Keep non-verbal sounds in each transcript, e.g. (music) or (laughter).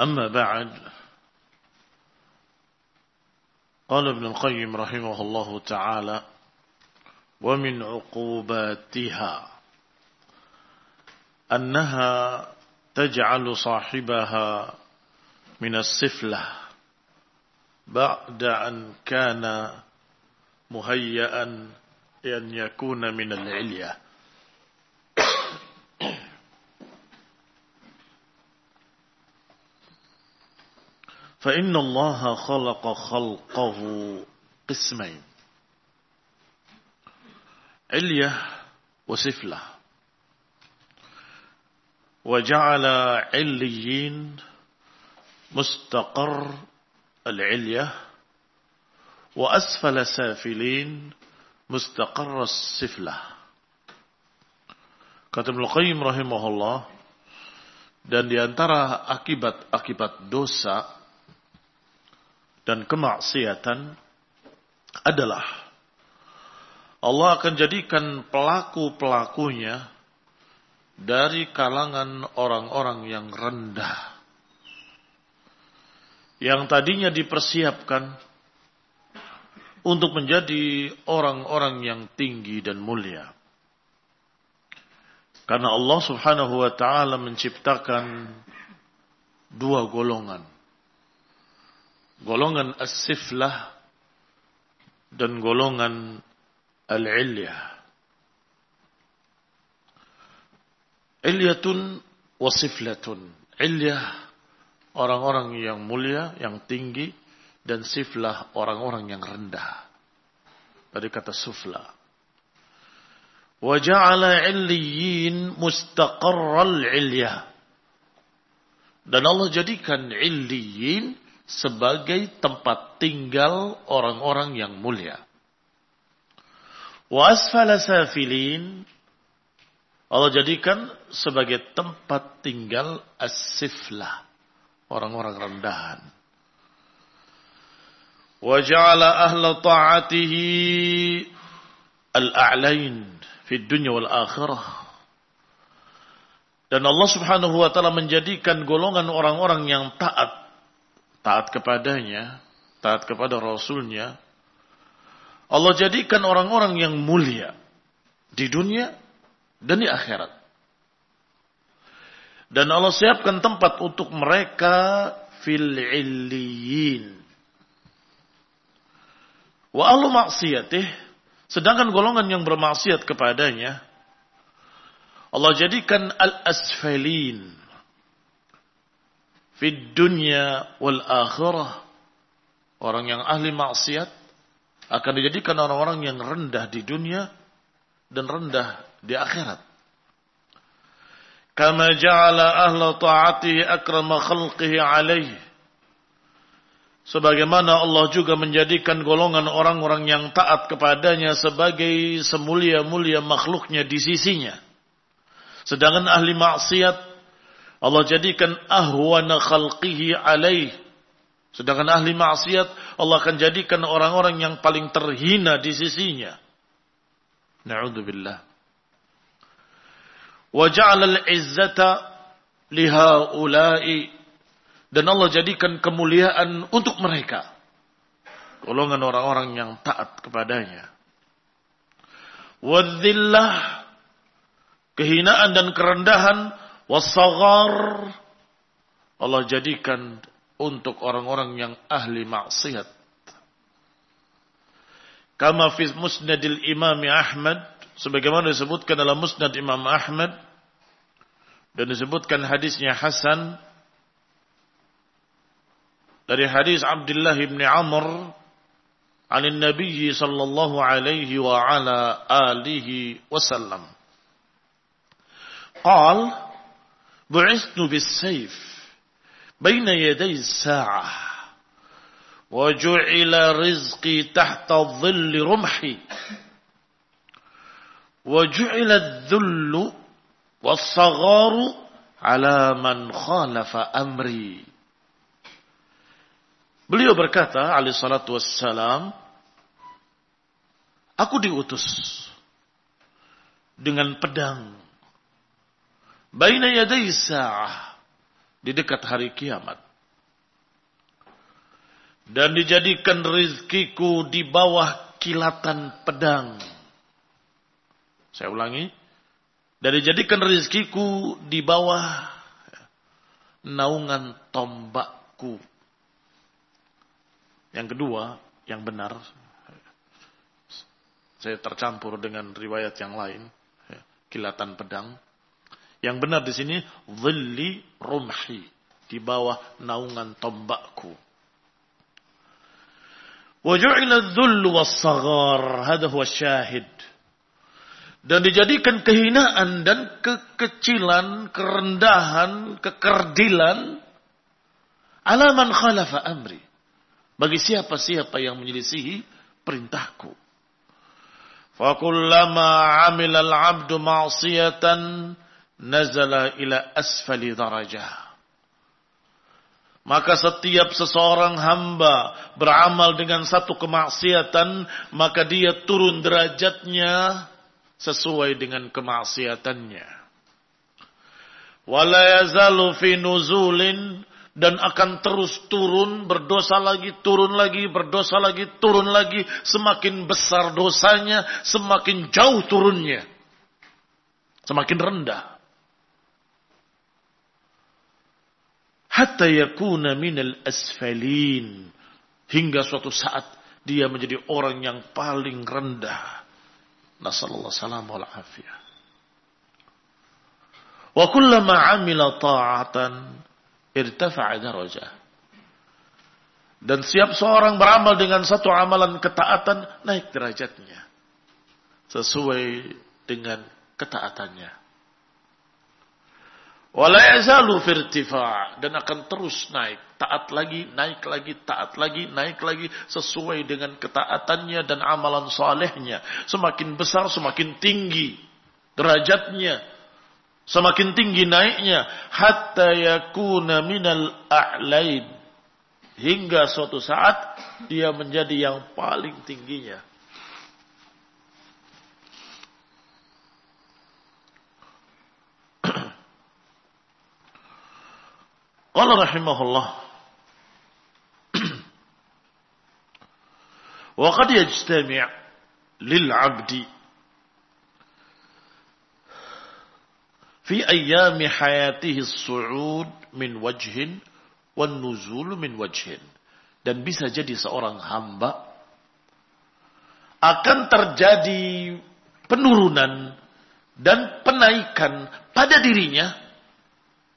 أما بعد قال ابن القيم رحمه الله تعالى ومن عقوباتها أنها تجعل صاحبها من السفلة بعد أن كان مهيئا أن يكون من العلية فإن الله خلق خلقه قسمين. علية وسفلة. وجعل عليين مستقر العلية وأسفل سافلين مستقر السفلة. kata Ibnu Qayyim rahimahullah dan diantara akibat-akibat dosa dan kemaksiatan adalah Allah akan jadikan pelaku-pelakunya dari kalangan orang-orang yang rendah. Yang tadinya dipersiapkan untuk menjadi orang-orang yang tinggi dan mulia. Karena Allah subhanahu wa ta'ala menciptakan dua golongan golongan as-siflah dan golongan al-ilyah. Ilyatun wa siflatun. Ilyah orang-orang yang mulia, yang tinggi dan siflah orang-orang yang rendah. Dari kata sufla. Wa ja'ala illiyin mustaqarral ilyah. Dan Allah jadikan illiyin sebagai tempat tinggal orang-orang yang mulia. Wa asfala safilin Allah jadikan sebagai tempat tinggal as-siflah, orang-orang rendahan. Wa ja'ala ahla ta'atihi al-a'lain fi dunya wal akhirah. Dan Allah Subhanahu wa taala menjadikan golongan orang-orang yang taat taat kepadanya, taat kepada Rasulnya, Allah jadikan orang-orang yang mulia di dunia dan di akhirat. Dan Allah siapkan tempat untuk mereka fil illiyin. Wa ahlu maksiyatih, sedangkan golongan yang bermaksiat kepadanya, Allah jadikan al-asfalin, fid dunya wal akhirah. Orang yang ahli maksiat akan dijadikan orang-orang yang rendah di dunia dan rendah di akhirat. Kama ja'ala ahla ta'atihi akrama khalqihi alaih. Sebagaimana Allah juga menjadikan golongan orang-orang yang taat kepadanya sebagai semulia-mulia makhluknya di sisinya. Sedangkan ahli maksiat Allah jadikan ahwana khalqihi alaih. Sedangkan ahli maksiat Allah akan jadikan orang-orang yang paling terhina di sisinya. Na'udzubillah. Wa ja'ala al-izzata lihaula'i dan Allah jadikan kemuliaan untuk mereka. Golongan orang-orang yang taat kepadanya. Wadzillah kehinaan dan kerendahan wasagar Allah jadikan untuk orang-orang yang ahli maksiat. Kama fi musnadil imam Ahmad. Sebagaimana disebutkan dalam musnad Imam Ahmad. Dan disebutkan hadisnya Hasan. Dari hadis Abdullah ibn Amr. عن النبي صلى الله عليه وعلى آله وسلم قال بعثت بالسيف بين يدي الساعة وجعل رزقي تحت ظل رمحي وجعل الذل والصغار على من خالف أمري Beliau berkata, alaihi salatu wassalam, aku diutus dengan pedang. Baina yadai sa'ah di dekat hari kiamat. Dan dijadikan rizkiku di bawah kilatan pedang. Saya ulangi. Dan dijadikan rizkiku di bawah naungan tombakku. Yang kedua, yang benar. Saya tercampur dengan riwayat yang lain. Kilatan pedang yang benar di sini dhilli rumhi di bawah naungan tombakku. Waju'ila dhull was-saghar, hadha huwa syahid. Dan dijadikan kehinaan dan kekecilan, kerendahan, kekerdilan alaman khalafa amri. Bagi siapa-siapa yang menyelisihi perintahku. Fakullama amilal abdu ma'siyatan nazala ila asfali darajah. Maka setiap seseorang hamba beramal dengan satu kemaksiatan, maka dia turun derajatnya sesuai dengan kemaksiatannya. Wala fi nuzulin dan akan terus turun, berdosa lagi, turun lagi, berdosa lagi, turun lagi. Semakin besar dosanya, semakin jauh turunnya. Semakin rendah. Hatta yakuna minal asfalin. Hingga suatu saat dia menjadi orang yang paling rendah. Nasallallahu salam wal afiyah. Wa kullama amila ta'atan irtafa'a darajah dan siap seorang beramal dengan satu amalan ketaatan naik derajatnya. Sesuai dengan ketaatannya Wala yazalu firtifa dan akan terus naik, taat lagi, naik lagi, taat lagi, naik lagi. Sesuai dengan ketaatannya dan amalan solehnya. Semakin besar, semakin tinggi derajatnya, semakin tinggi naiknya, hatta yakuna minal a'lain. Hingga suatu saat dia menjadi yang paling tingginya. Qala rahimahullah. (clears throat) Wa qad yajtami' lil 'abdi fi ayyami hayatihi as-su'ud min wajhin wan. Dan bisa jadi seorang hamba akan terjadi penurunan dan penaikan pada dirinya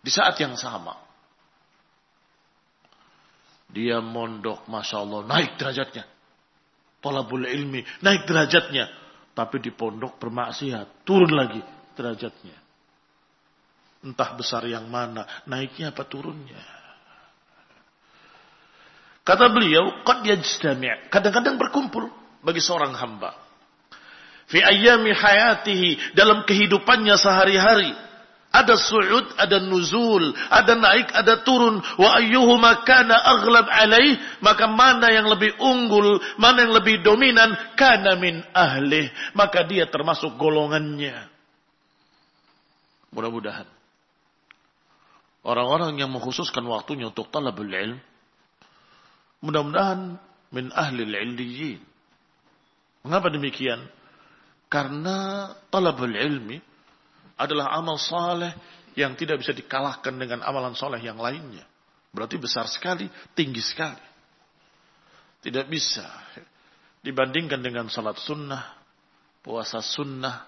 di saat yang sama. Dia mondok, Masya Allah, naik derajatnya. Tolabul ilmi, naik derajatnya. Tapi di pondok bermaksiat, turun lagi derajatnya. Entah besar yang mana, naiknya apa turunnya. Kata beliau, kadang-kadang berkumpul bagi seorang hamba. Fi ayyami hayatihi dalam kehidupannya sehari-hari ada su'ud, ada nuzul, ada naik, ada turun. Wa ayyuhuma kana aghlab alaih. Maka mana yang lebih unggul, mana yang lebih dominan, kana min ahlih. Maka dia termasuk golongannya. Mudah-mudahan. Orang-orang yang mengkhususkan waktunya untuk talabul ilm. Mudah-mudahan min ahli illiyin. Mengapa demikian? Karena talabul ilmi adalah amal saleh yang tidak bisa dikalahkan dengan amalan soleh yang lainnya. Berarti besar sekali, tinggi sekali. Tidak bisa dibandingkan dengan salat sunnah, puasa sunnah,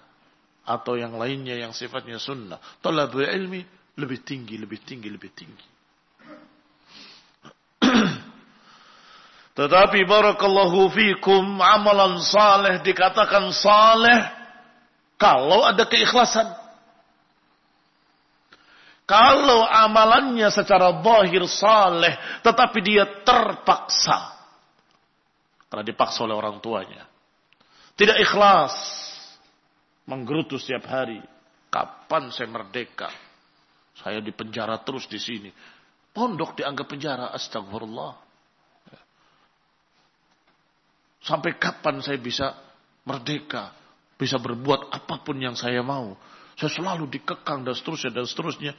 atau yang lainnya yang sifatnya sunnah. Talabul ilmi lebih tinggi, lebih tinggi, lebih tinggi. (clears throat) Tetapi barakallahu fikum amalan saleh dikatakan saleh kalau ada keikhlasan. Kalau amalannya secara zahir saleh tetapi dia terpaksa karena dipaksa oleh orang tuanya. Tidak ikhlas menggerutu setiap hari. Kapan saya merdeka? Saya di penjara terus di sini. Pondok dianggap penjara. Astagfirullah. Sampai kapan saya bisa merdeka? Bisa berbuat apa pun yang saya mau. Saya selalu dikekang dan seterusnya dan seterusnya.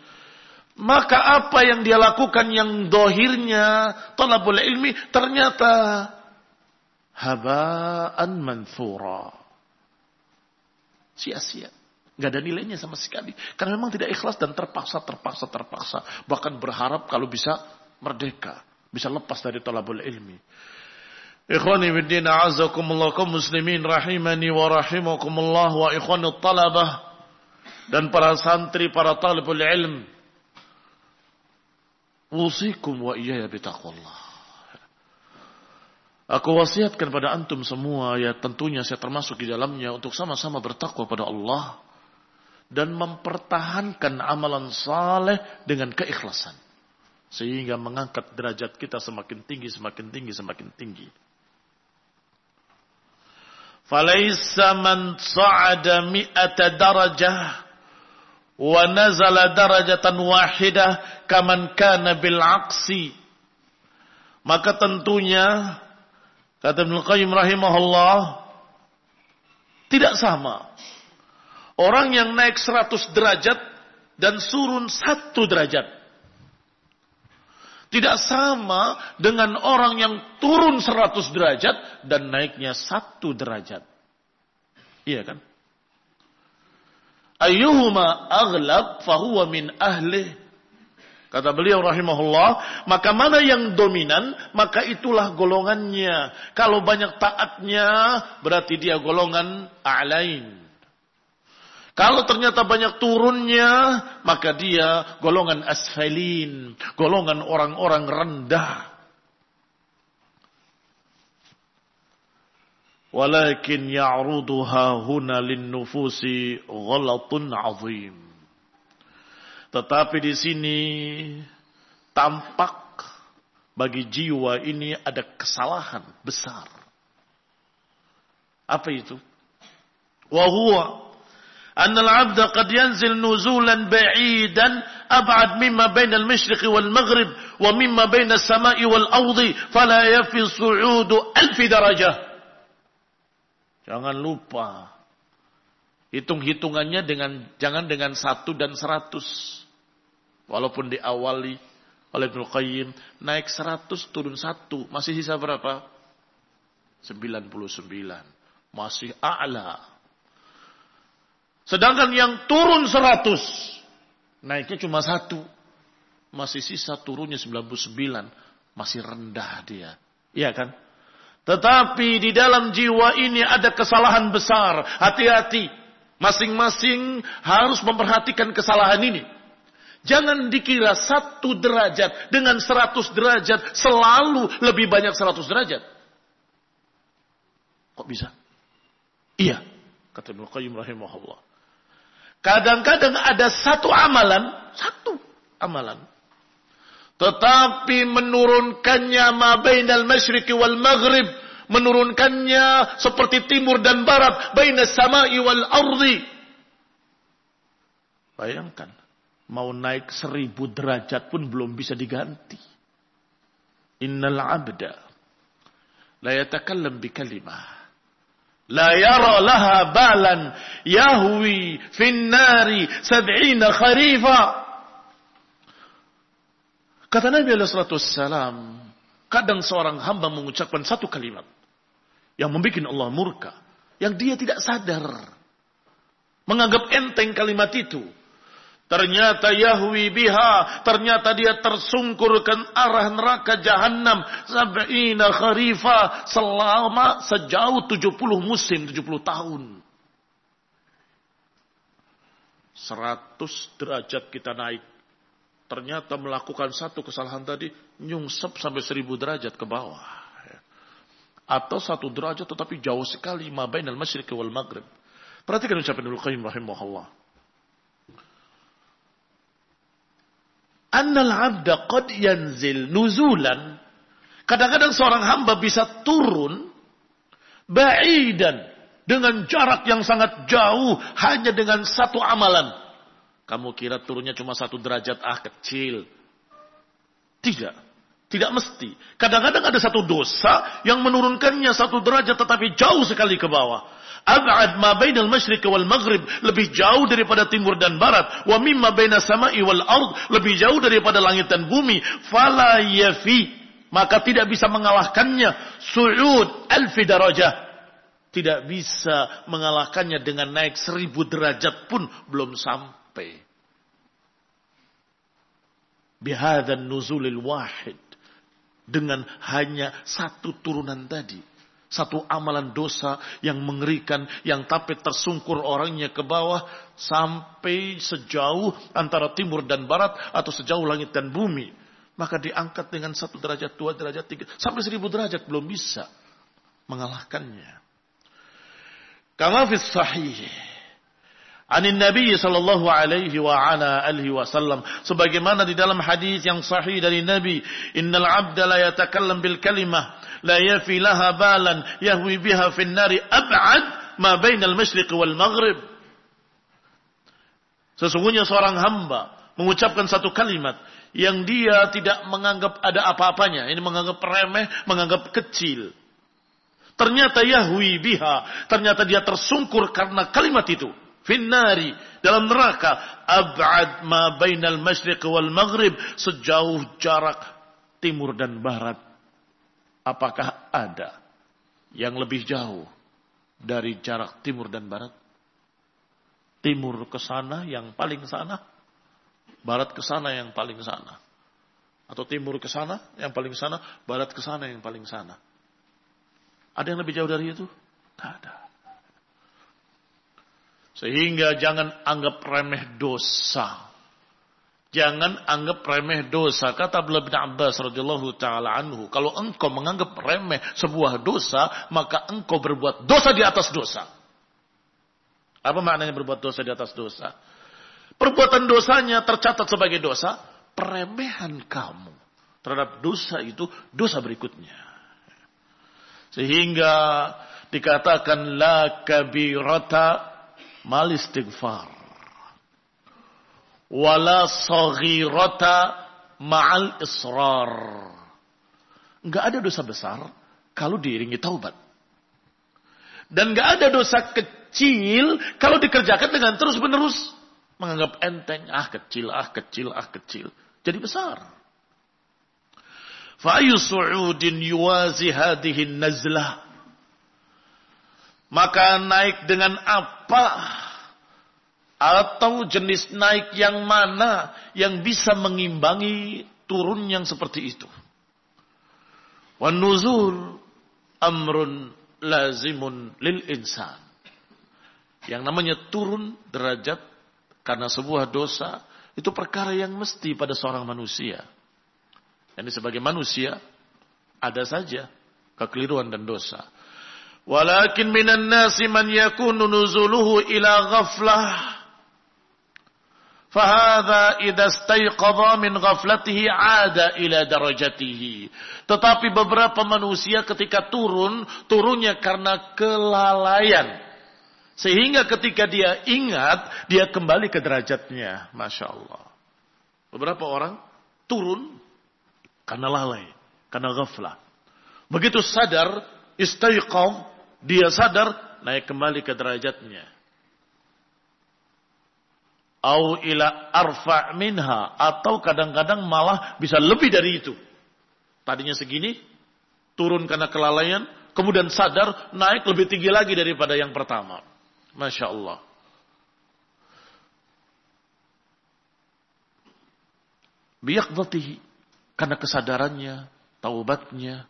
Maka apa yang dia lakukan yang dohirnya talabul ilmi ternyata habaan manthura. Sia-sia. Gak ada nilainya sama sekali. Karena memang tidak ikhlas dan terpaksa, terpaksa, terpaksa. Bahkan berharap kalau bisa merdeka. Bisa lepas dari talabul ilmi. Ikhwani fiddin a'azakumullah kaum muslimin rahimani wa rahimakumullah wa ikhwani talabah dan para santri, para talibul ilm. Usikum wa iyaya bitaqwallah. Aku wasiatkan pada antum semua, ya tentunya saya termasuk di dalamnya, untuk sama-sama bertakwa pada Allah. Dan mempertahankan amalan saleh dengan keikhlasan. Sehingga mengangkat derajat kita semakin tinggi, semakin tinggi, semakin tinggi. Falaisa man sa'ada mi'ata darajah wa nazala darajatan wahidah kaman kana bil aksi maka tentunya kata Ibnu Qayyim rahimahullah tidak sama. Orang yang naik 100 derajat dan turun 1 derajat. Tidak sama dengan orang yang turun 100 derajat dan naiknya 1 derajat. Iya kan? Ayyuhuma aghlab fahuwa min ahli. Kata beliau rahimahullah, maka mana yang dominan, maka itulah golongannya. Kalau banyak taatnya, berarti dia golongan a'lain. Kalau ternyata banyak turunnya, maka dia golongan asfalin, golongan orang-orang rendah. ولكن يعرضها هنا للنفوس غلط عظيم. tetapi di sini tampak bagi jiwa ini ada kesalahan besar. Apa itu? Wa huwa أن العبد قد ينزل نزولا بعيدا أبعد مما بين المشرق والمغرب ومما بين السماء والأرض فلا يفي الصعود ألف درجة Jangan lupa. Hitung-hitungannya dengan jangan dengan satu dan seratus. Walaupun diawali oleh Ibnu Qayyim naik seratus turun satu masih sisa berapa? Sembilan puluh sembilan. Masih a'la Sedangkan yang turun 100, naiknya cuma satu. Masih sisa turunnya 99. Masih rendah dia. Iya kan? Tetapi di dalam jiwa ini ada kesalahan besar. Hati-hati. Masing-masing harus memperhatikan kesalahan ini. Jangan dikira satu derajat dengan seratus derajat selalu lebih banyak seratus derajat. Kok bisa? Iya, kata Ibnu Qayyim rahimahullah. Kadang-kadang ada satu amalan, satu amalan. Tetapi menurunkannya ma bainal masyriqi wal maghrib, menurunkannya seperti timur dan barat, bainas sama'i wal ardi. Bayangkan, mau naik seribu derajat pun belum bisa diganti. Innal abda la yatakallam bi kalimah La balan yahwi fin nari sab'ina kharifa. Kata Nabi SAW, kadang seorang hamba mengucapkan satu kalimat yang membuat Allah murka, yang dia tidak sadar. Menganggap enteng kalimat itu. Ternyata Yahwi biha, ternyata dia tersungkur ke arah neraka jahanam sab'ina kharifa selama sejauh 70 musim, 70 tahun. 100 derajat kita naik. Ternyata melakukan satu kesalahan tadi nyungsep sampai 1000 derajat ke bawah. Atau satu derajat tetapi jauh sekali mabain al-masyriq wal maghrib. Perhatikan ucapan Ibnu Qayyim rahimahullah. annal abda qad yanzil nuzulan. Kadang-kadang seorang hamba bisa turun ba'idan dengan jarak yang sangat jauh hanya dengan satu amalan. Kamu kira turunnya cuma satu derajat ah kecil. Tidak. Tidak mesti. Kadang-kadang ada satu dosa yang menurunkannya satu derajat tetapi jauh sekali ke bawah. Ab'ad ma bainal masyriq wal maghrib. Lebih jauh daripada timur dan barat. Wa mimma baina sama'i wal ard. Lebih jauh daripada langit dan bumi. Fala yafi. Maka tidak bisa mengalahkannya. Su'ud alfi darajah. Tidak bisa mengalahkannya dengan naik seribu derajat pun belum sampai. Bihadan nuzulil wahid. Dengan hanya satu turunan tadi satu amalan dosa yang mengerikan, yang tapi tersungkur orangnya ke bawah sampai sejauh antara timur dan barat atau sejauh langit dan bumi. Maka diangkat dengan satu derajat, dua derajat, tiga, sampai seribu derajat belum bisa mengalahkannya. Kama sahih. Anin Nabi sallallahu alaihi wa ala alihi wasallam sebagaimana di dalam hadis yang sahih dari Nabi innal abda la yatakallam bil kalimah la yafi laha balan yahwi biha fin nari ab'ad ma bainal masyriq wal maghrib. Sesungguhnya seorang hamba mengucapkan satu kalimat yang dia tidak menganggap ada apa-apanya. Ini menganggap remeh, menganggap kecil. Ternyata Yahwi biha. Ternyata dia tersungkur karena kalimat itu. Finnari. Dalam neraka. Ab'ad ma bainal masyriq wal maghrib. Sejauh jarak timur dan barat. Apakah ada yang lebih jauh dari jarak timur dan barat? Timur ke sana yang paling sana, barat ke sana yang paling sana. Atau timur ke sana yang paling sana, barat ke sana yang paling sana. Ada yang lebih jauh dari itu? Tidak ada. Sehingga jangan anggap remeh dosa Jangan anggap remeh dosa. Kata Abdullah bin Abbas radhiyallahu taala anhu, kalau engkau menganggap remeh sebuah dosa, maka engkau berbuat dosa di atas dosa. Apa maknanya berbuat dosa di atas dosa? Perbuatan dosanya tercatat sebagai dosa, peremehan kamu terhadap dosa itu dosa berikutnya. Sehingga dikatakan la kabirata mal istighfar wala saghirata ma'al israr. Enggak ada dosa besar kalau diiringi taubat. Dan enggak ada dosa kecil kalau dikerjakan dengan terus-menerus menganggap enteng, ah kecil, ah kecil, ah kecil. Jadi besar. Fa'ayu su'udin yuwazi hadihin nazlah. Maka naik dengan apa atau jenis naik yang mana yang bisa mengimbangi turun yang seperti itu. Wan nuzul amrun lazimun lil insan. Yang namanya turun derajat karena sebuah dosa itu perkara yang mesti pada seorang manusia. Jadi sebagai manusia ada saja kekeliruan dan dosa. Walakin minan nasi man yakunu nuzuluhu ila ghaflah Fahada idza stayqadha min ghaflatihi ada ila darajatihi. Tetapi beberapa manusia ketika turun, turunnya karena kelalaian. Sehingga ketika dia ingat, dia kembali ke derajatnya. Masya Allah. Beberapa orang turun karena lalai, karena ghaflah. Begitu sadar, istaiqam, dia sadar, naik kembali ke derajatnya au ila arfa minha atau kadang-kadang malah bisa lebih dari itu. Tadinya segini, turun karena kelalaian, kemudian sadar naik lebih tinggi lagi daripada yang pertama. Masya Allah. biyaqdatihi karena kesadarannya, taubatnya,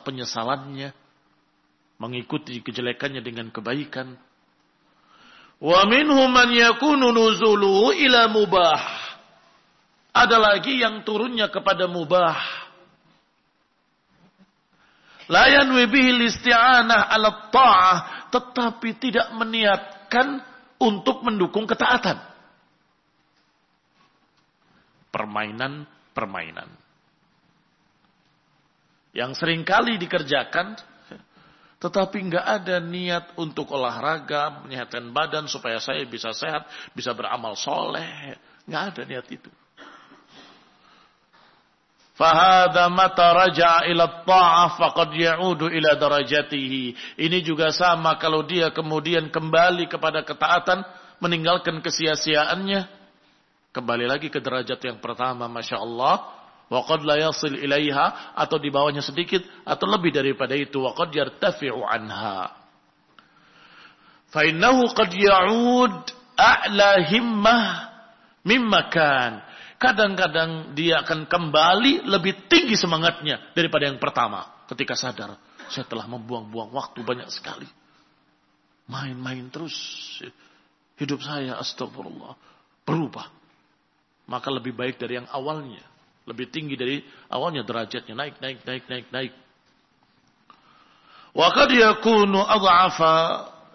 penyesalannya, mengikuti kejelekannya dengan kebaikan. Wa minhum man yakunu nuzuluhu ila mubah. Ada lagi yang turunnya kepada mubah. La yanwi bihi ala ta'ah. Tetapi tidak meniatkan untuk mendukung ketaatan. Permainan-permainan. Yang sering kali dikerjakan tetapi nggak ada niat untuk olahraga, menyehatkan badan supaya saya bisa sehat, bisa beramal soleh. Nggak ada niat itu. Fahada mata raja ila ta'ah faqad ya'udu ila darajatihi. Ini juga sama kalau dia kemudian kembali kepada ketaatan, meninggalkan kesia-siaannya, kembali lagi ke derajat yang pertama, Masya Allah, Waqad la yasil ilaiha atau di bawahnya sedikit atau lebih daripada itu waqad yartafi'u anha. Fa innahu qad ya'ud a'la himmah mimma kan. Kadang-kadang dia akan kembali lebih tinggi semangatnya daripada yang pertama ketika sadar saya telah membuang-buang waktu banyak sekali. Main-main terus hidup saya astagfirullah berubah. Maka lebih baik dari yang awalnya. Lebih tinggi dari awalnya derajatnya. Naik, naik, naik, naik, naik. Wa qad yakunu adhafa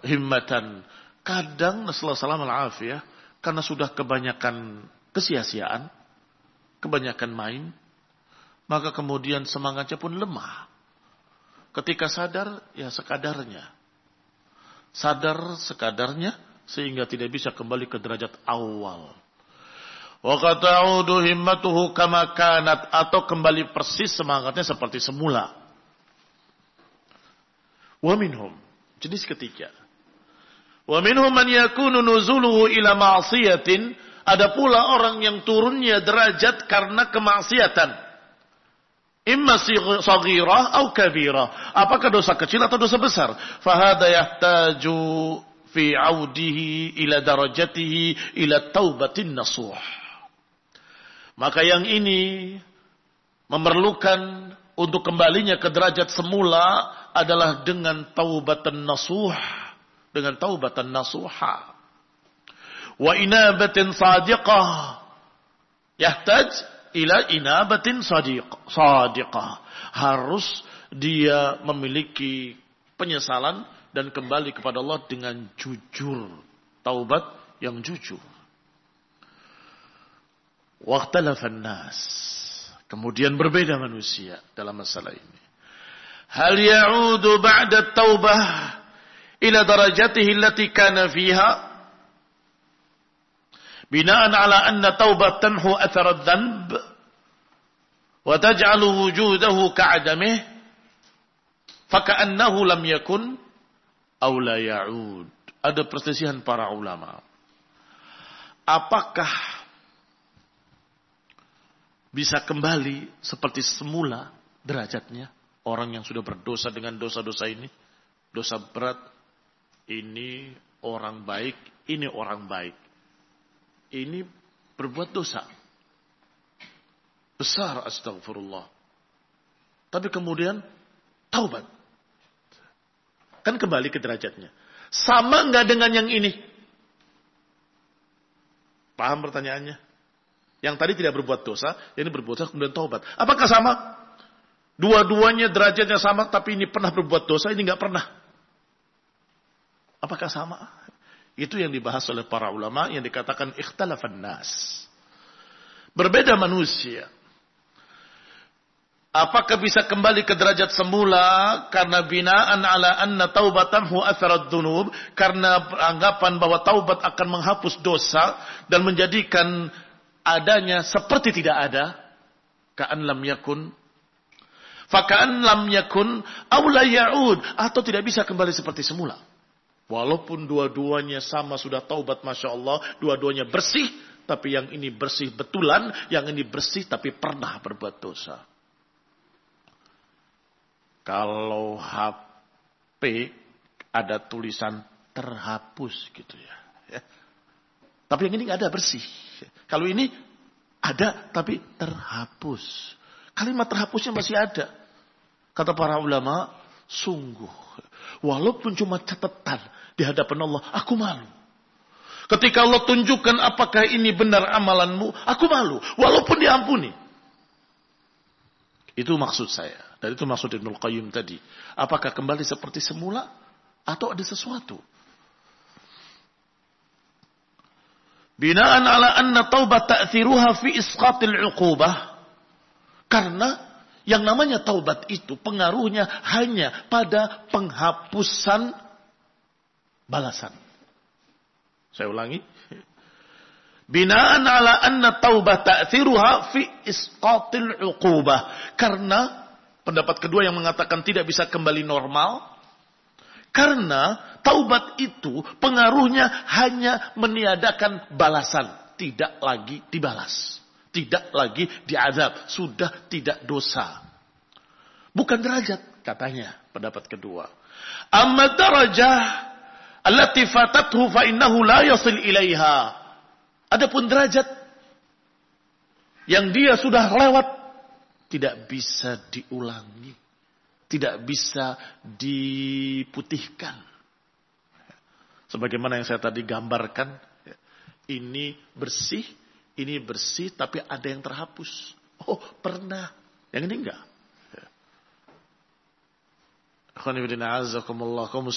himmatan. Kadang Rasulullah salam al ya, karena sudah kebanyakan kesia-siaan, kebanyakan main, maka kemudian semangatnya pun lemah. Ketika sadar, ya sekadarnya. Sadar sekadarnya, sehingga tidak bisa kembali ke derajat awal. Wa qata'udu himmatuhu kama kanat atau kembali persis semangatnya seperti semula. Wa minhum jenis ketiga. Wa minhum man yakunu nuzuluhu ila ma'siyatin ada pula orang yang turunnya derajat karena kemaksiatan. Imma saghirah atau kabirah. Apakah dosa kecil atau dosa besar? Fahada yahtaju fi audihi ila darajatihi ila taubatin nasuh. Maka yang ini memerlukan untuk kembalinya ke derajat semula adalah dengan taubatan nasuh. Dengan taubatan nasuha. Wa inabatin sadiqah. Yahtaj ila inabatin sadiq, sadiqah. Harus dia memiliki penyesalan dan kembali kepada Allah dengan jujur. Taubat yang jujur. Waktalafan nas. Kemudian berbeda manusia dalam masalah ini. Hal ya'udu ba'da taubah ila darajatihi allati kana fiha binaan ala anna taubat tanhu athar adh-dhanb wa taj'alu wujudahu ka'adamih faka'annahu lam yakun aw la ya'ud. Ada perselisihan para ulama. Apakah bisa kembali seperti semula derajatnya. Orang yang sudah berdosa dengan dosa-dosa ini. Dosa berat. Ini orang baik. Ini orang baik. Ini berbuat dosa. Besar astagfirullah. Tapi kemudian taubat. Kan kembali ke derajatnya. Sama nggak dengan yang ini? Paham pertanyaannya? Yang tadi tidak berbuat dosa, ini berbuat dosa kemudian taubat. Apakah sama? Dua-duanya derajatnya sama, tapi ini pernah berbuat dosa, ini nggak pernah. Apakah sama? Itu yang dibahas oleh para ulama yang dikatakan ikhtalafan nas. Berbeda manusia. Apakah bisa kembali ke derajat semula karena binaan ala anna taubatan hu atharat dunub karena anggapan bahwa taubat akan menghapus dosa dan menjadikan adanya seperti tidak ada. Ka'an lam yakun. Faka'an lam yakun. Awla ya'ud. Atau tidak bisa kembali seperti semula. Walaupun dua-duanya sama sudah taubat Masya Allah. Dua-duanya bersih. Tapi yang ini bersih betulan. Yang ini bersih tapi pernah berbuat dosa. Kalau HP ada tulisan terhapus gitu ya. ya. Tapi yang ini nggak ada bersih. Kalau ini Ada, tapi terhapus. Kalimat terhapusnya masih ada. Kata para ulama, sungguh. Walaupun cuma catatan di hadapan Allah, aku malu. Ketika Allah tunjukkan apakah ini benar amalanmu, aku malu. Walaupun diampuni. Itu maksud saya. Dan itu maksud Ibnul Qayyim tadi. Apakah kembali seperti semula? Atau ada sesuatu? Binaan ala anna taubat ta'thiruha fi isqatil uqubah. Karena yang namanya taubat itu pengaruhnya hanya pada penghapusan balasan. Saya ulangi. Binaan ala anna taubat ta'thiruha fi isqatil uqubah. Karena pendapat kedua yang mengatakan tidak bisa kembali normal. Karena taubat itu pengaruhnya hanya meniadakan balasan. Tidak lagi dibalas. Tidak lagi diazab. Sudah tidak dosa. Bukan derajat katanya pendapat kedua. Amma darajah allati fatathu fa innahu la yasil ilaiha. Adapun derajat yang dia sudah lewat tidak bisa diulangi tidak bisa diputihkan. Sebagaimana yang saya tadi gambarkan, ini bersih, ini bersih, tapi ada yang terhapus. Oh, pernah. Yang ini enggak. Akhwanibidina azakumullah, kaum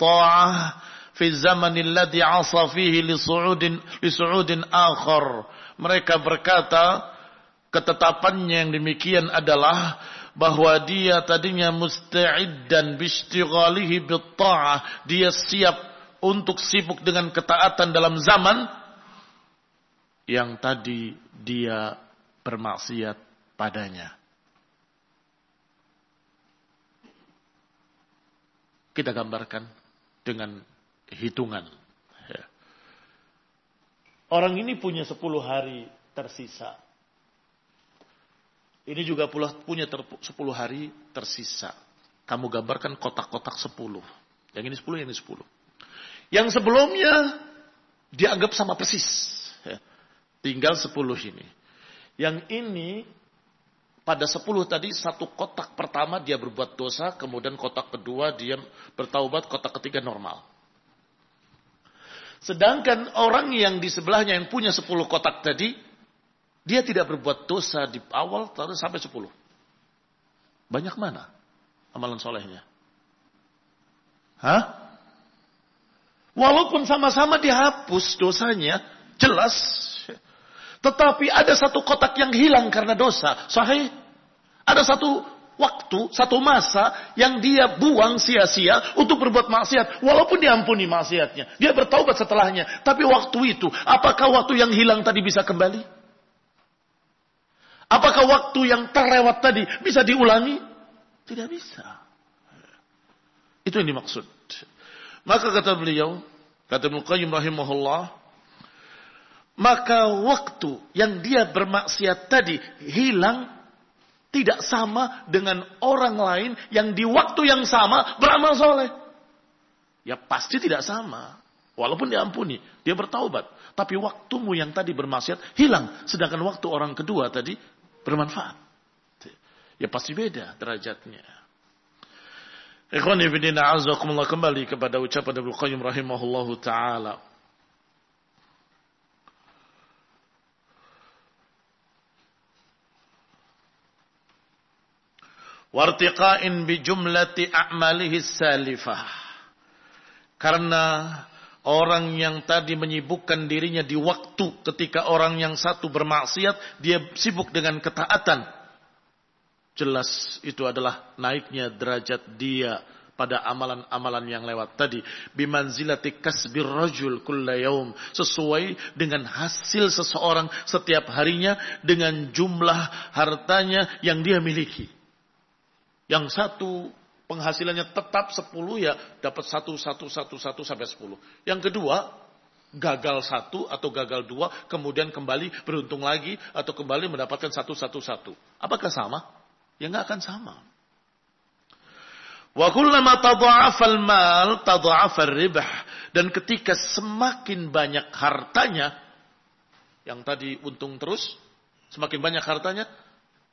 ta'ah fi zaman alladhi 'asa fihi li su'udin li su'udin akhar. Mereka berkata ketetapannya yang demikian adalah bahwa dia tadinya musta'id dan bistighalihi bit ta'ah. Dia siap untuk sibuk dengan ketaatan dalam zaman yang tadi dia bermaksiat padanya. Kita gambarkan dengan hitungan. Ya. Orang ini punya 10 hari tersisa. Ini juga punya 10 hari tersisa. Kamu gambarkan kotak-kotak 10. Yang ini 10, yang ini 10. Yang sebelumnya dianggap sama persis. Ya. Tinggal 10 ini. Yang ini pada sepuluh tadi satu kotak pertama dia berbuat dosa, kemudian kotak kedua dia bertaubat, kotak ketiga normal. Sedangkan orang yang di sebelahnya yang punya sepuluh kotak tadi, dia tidak berbuat dosa di awal terus sampai sepuluh. Banyak mana amalan solehnya? Hah? Walaupun sama-sama dihapus dosanya, jelas tetapi ada satu kotak yang hilang karena dosa. Sahih? Ada satu waktu, satu masa yang dia buang sia-sia untuk berbuat maksiat. Walaupun diampuni maksiatnya. Dia bertaubat setelahnya. Tapi waktu itu, apakah waktu yang hilang tadi bisa kembali? Apakah waktu yang terlewat tadi bisa diulangi? Tidak bisa. Itu yang dimaksud. Maka kata beliau, kata Muqayyim rahimahullah, maka waktu yang dia bermaksiat tadi hilang tidak sama dengan orang lain yang di waktu yang sama beramal soleh. Ya pasti tidak sama. Walaupun diampuni, dia bertaubat. Tapi waktumu yang tadi bermaksiat hilang. Sedangkan waktu orang kedua tadi bermanfaat. Ya pasti beda derajatnya. Ikhwan ibn a'azakumullah kembali kepada ucapan Qayyim rahimahullahu taala. Wartiqain bi jumlati a'malihi salifah. Karena orang yang tadi menyibukkan dirinya di waktu ketika orang yang satu bermaksiat, dia sibuk dengan ketaatan. Jelas itu adalah naiknya derajat dia pada amalan-amalan yang lewat tadi bimanzilati kasbir rajul kulla sesuai dengan hasil seseorang setiap harinya dengan jumlah hartanya yang dia miliki yang satu penghasilannya tetap 10 ya dapat satu, satu, satu, satu sampai 10. Yang kedua, gagal satu atau gagal dua, kemudian kembali beruntung lagi atau kembali mendapatkan satu, satu, satu. Apakah sama? Ya nggak akan sama. Wa kullama tadha'afal mal tadha'afar ribah. Dan ketika semakin banyak hartanya, yang tadi untung terus, semakin banyak hartanya,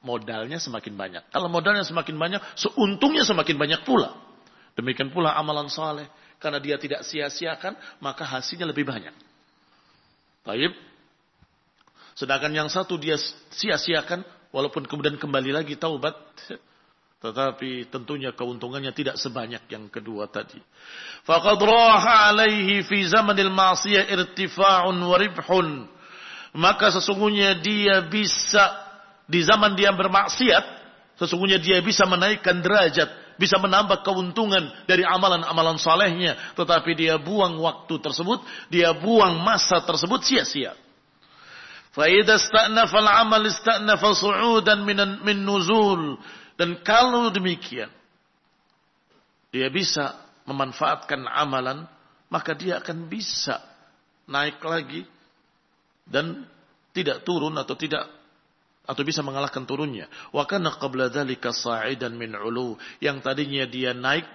modalnya semakin banyak. Kalau modalnya semakin banyak, seuntungnya semakin banyak pula. Demikian pula amalan saleh. Karena dia tidak sia-siakan, maka hasilnya lebih banyak. Baik. Sedangkan yang satu dia sia-siakan, walaupun kemudian kembali lagi taubat, (laughs) tetapi tentunya keuntungannya tidak sebanyak yang kedua tadi. Faqad raha alaihi fi zamanil ma'siyah irtifa'un wa ribhun. Maka sesungguhnya dia bisa di zaman dia bermaksiat, sesungguhnya dia bisa menaikkan derajat, bisa menambah keuntungan dari amalan-amalan salehnya, tetapi dia buang waktu tersebut, dia buang masa tersebut sia-sia. Fa idza ista'nafa al-amal ista'nafa su'udan min min nuzul dan kalau demikian, dia bisa memanfaatkan amalan, maka dia akan bisa naik lagi dan tidak turun atau tidak atau bisa mengalahkan turunnya. Wa kana qabla dzalika sa'idan min ulu yang tadinya dia naik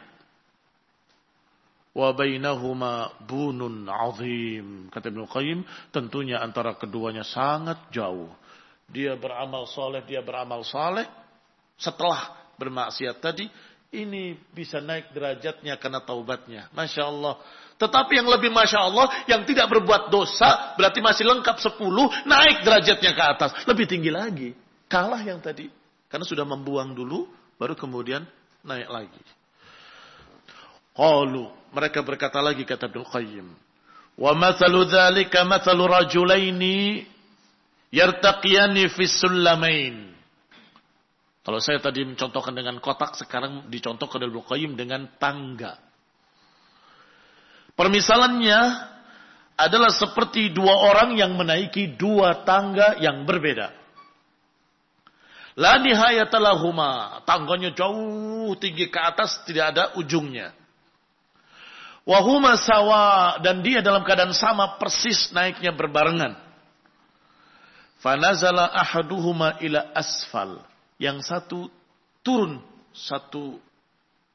wa bainahuma bunun azim kata Ibnu Qayyim tentunya antara keduanya sangat jauh dia beramal soleh dia beramal saleh setelah bermaksiat tadi, ini bisa naik derajatnya karena taubatnya. Masya Allah. Tetapi yang lebih Masya Allah, yang tidak berbuat dosa, berarti masih lengkap sepuluh, naik derajatnya ke atas. Lebih tinggi lagi. Kalah yang tadi. Karena sudah membuang dulu, baru kemudian naik lagi. Qalu, mereka berkata lagi kata Abdul Qayyim. Wa mathalu dhalika mathalu rajulaini yartaqiyani fi sullamain. Kalau saya tadi mencontohkan dengan kotak, sekarang dicontohkan oleh Qayyim dengan tangga. Permisalannya adalah seperti dua orang yang menaiki dua tangga yang berbeda. La nihayatalahuma. Tangganya jauh tinggi ke atas, tidak ada ujungnya. Wahuma sawa. Dan dia dalam keadaan sama persis naiknya berbarengan. Fanazala ahaduhuma ila asfal yang satu turun satu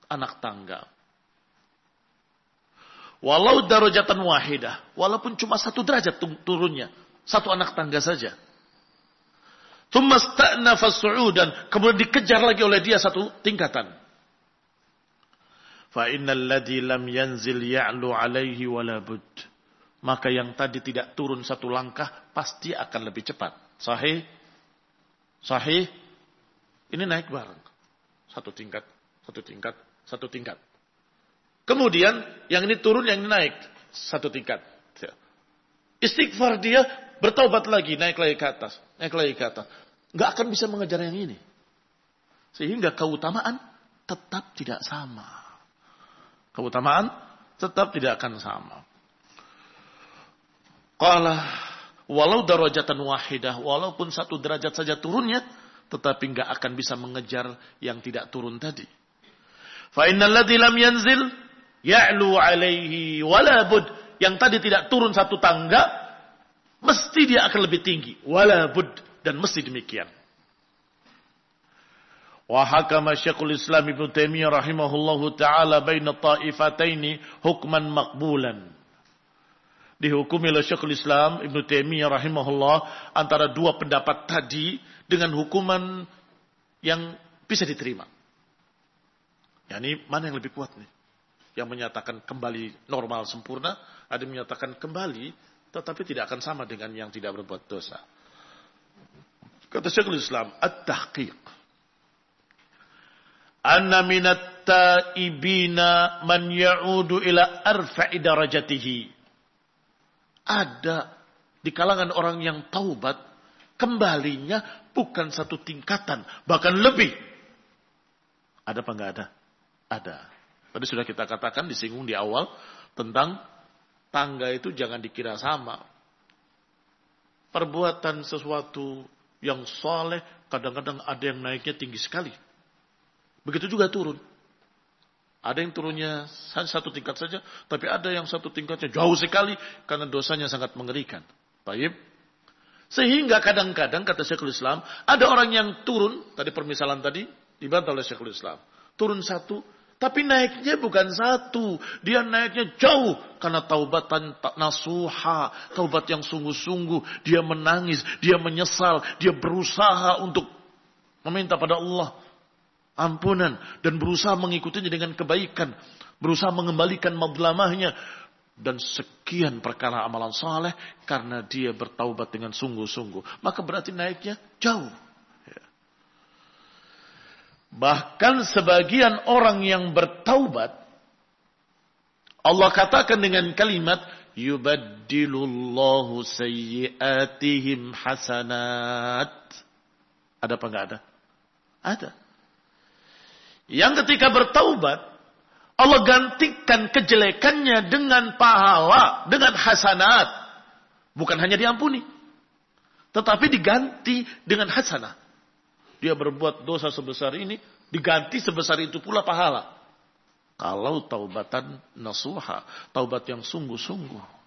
anak tangga. Walau darajatan wahidah, walaupun cuma satu derajat turunnya, satu anak tangga saja. Tumasta'nafa dan kemudian dikejar lagi oleh dia satu tingkatan. Fa innal ladzi lam yanzil ya'lu alaihi wala bud. Maka yang tadi tidak turun satu langkah pasti akan lebih cepat. Sahih? Sahih? Ini naik bareng. Satu tingkat, satu tingkat, satu tingkat. Kemudian yang ini turun, yang ini naik. Satu tingkat. Istighfar dia bertobat lagi, naik lagi ke atas. Naik lagi ke atas. Nggak akan bisa mengejar yang ini. Sehingga keutamaan tetap tidak sama. Keutamaan tetap tidak akan sama. Qala walau darajatan wahidah, walaupun satu derajat saja turunnya, tetapi nggak akan bisa mengejar yang tidak turun tadi. Fa innal lam yanzil ya'lu alaihi wala bud. Yang tadi tidak turun satu tangga, mesti dia akan lebih tinggi. Wala bud. Dan mesti demikian. Wa hakama Syekhul Islam Ibn Taimiyah rahimahullahu taala baina ta'ifataini hukman maqbulan. Dihukumi oleh Syekhul Islam Ibn Taimiyah rahimahullah antara dua pendapat tadi dengan hukuman yang bisa diterima. Ya ini mana yang lebih kuat nih? Yang menyatakan kembali normal sempurna, ada yang menyatakan kembali tetapi tidak akan sama dengan yang tidak berbuat dosa. Kata Syekhul Islam, at-tahqiq. Anna minat taibina man ya'udu ila arfa'i darajatihi. Ada di kalangan orang yang taubat, kembalinya Bukan satu tingkatan, bahkan lebih. Ada apa enggak ada? Ada. Tadi sudah kita katakan disinggung di awal tentang tangga itu jangan dikira sama. Perbuatan sesuatu yang soleh kadang-kadang ada yang naiknya tinggi sekali. Begitu juga turun. Ada yang turunnya satu tingkat saja, tapi ada yang satu tingkatnya jauh sekali karena dosanya sangat mengerikan. Baik. Sehingga kadang-kadang kata Syekhul Islam, ada orang yang turun, tadi permisalan tadi, Dibantah oleh Syekhul Islam. Turun satu, tapi naiknya bukan satu. Dia naiknya jauh. Karena taubatan nasuha. Taubat yang sungguh-sungguh. Dia menangis. Dia menyesal. Dia berusaha untuk meminta pada Allah ampunan. Dan berusaha mengikutinya dengan kebaikan. Berusaha mengembalikan madlamahnya. Dan sekian perkara amalan saleh. Karena dia bertaubat dengan sungguh-sungguh. Maka berarti naiknya jauh. Bahkan sebagian orang yang bertaubat, Allah katakan dengan kalimat, yubaddilullahu sayyiatihim hasanat. Ada apa enggak ada? Ada. Yang ketika bertaubat, Allah gantikan kejelekannya dengan pahala, dengan hasanat. Bukan hanya diampuni. Tetapi diganti dengan hasanah dia berbuat dosa sebesar ini, diganti sebesar itu pula pahala. Kalau taubatan nasuha, taubat yang sungguh-sungguh.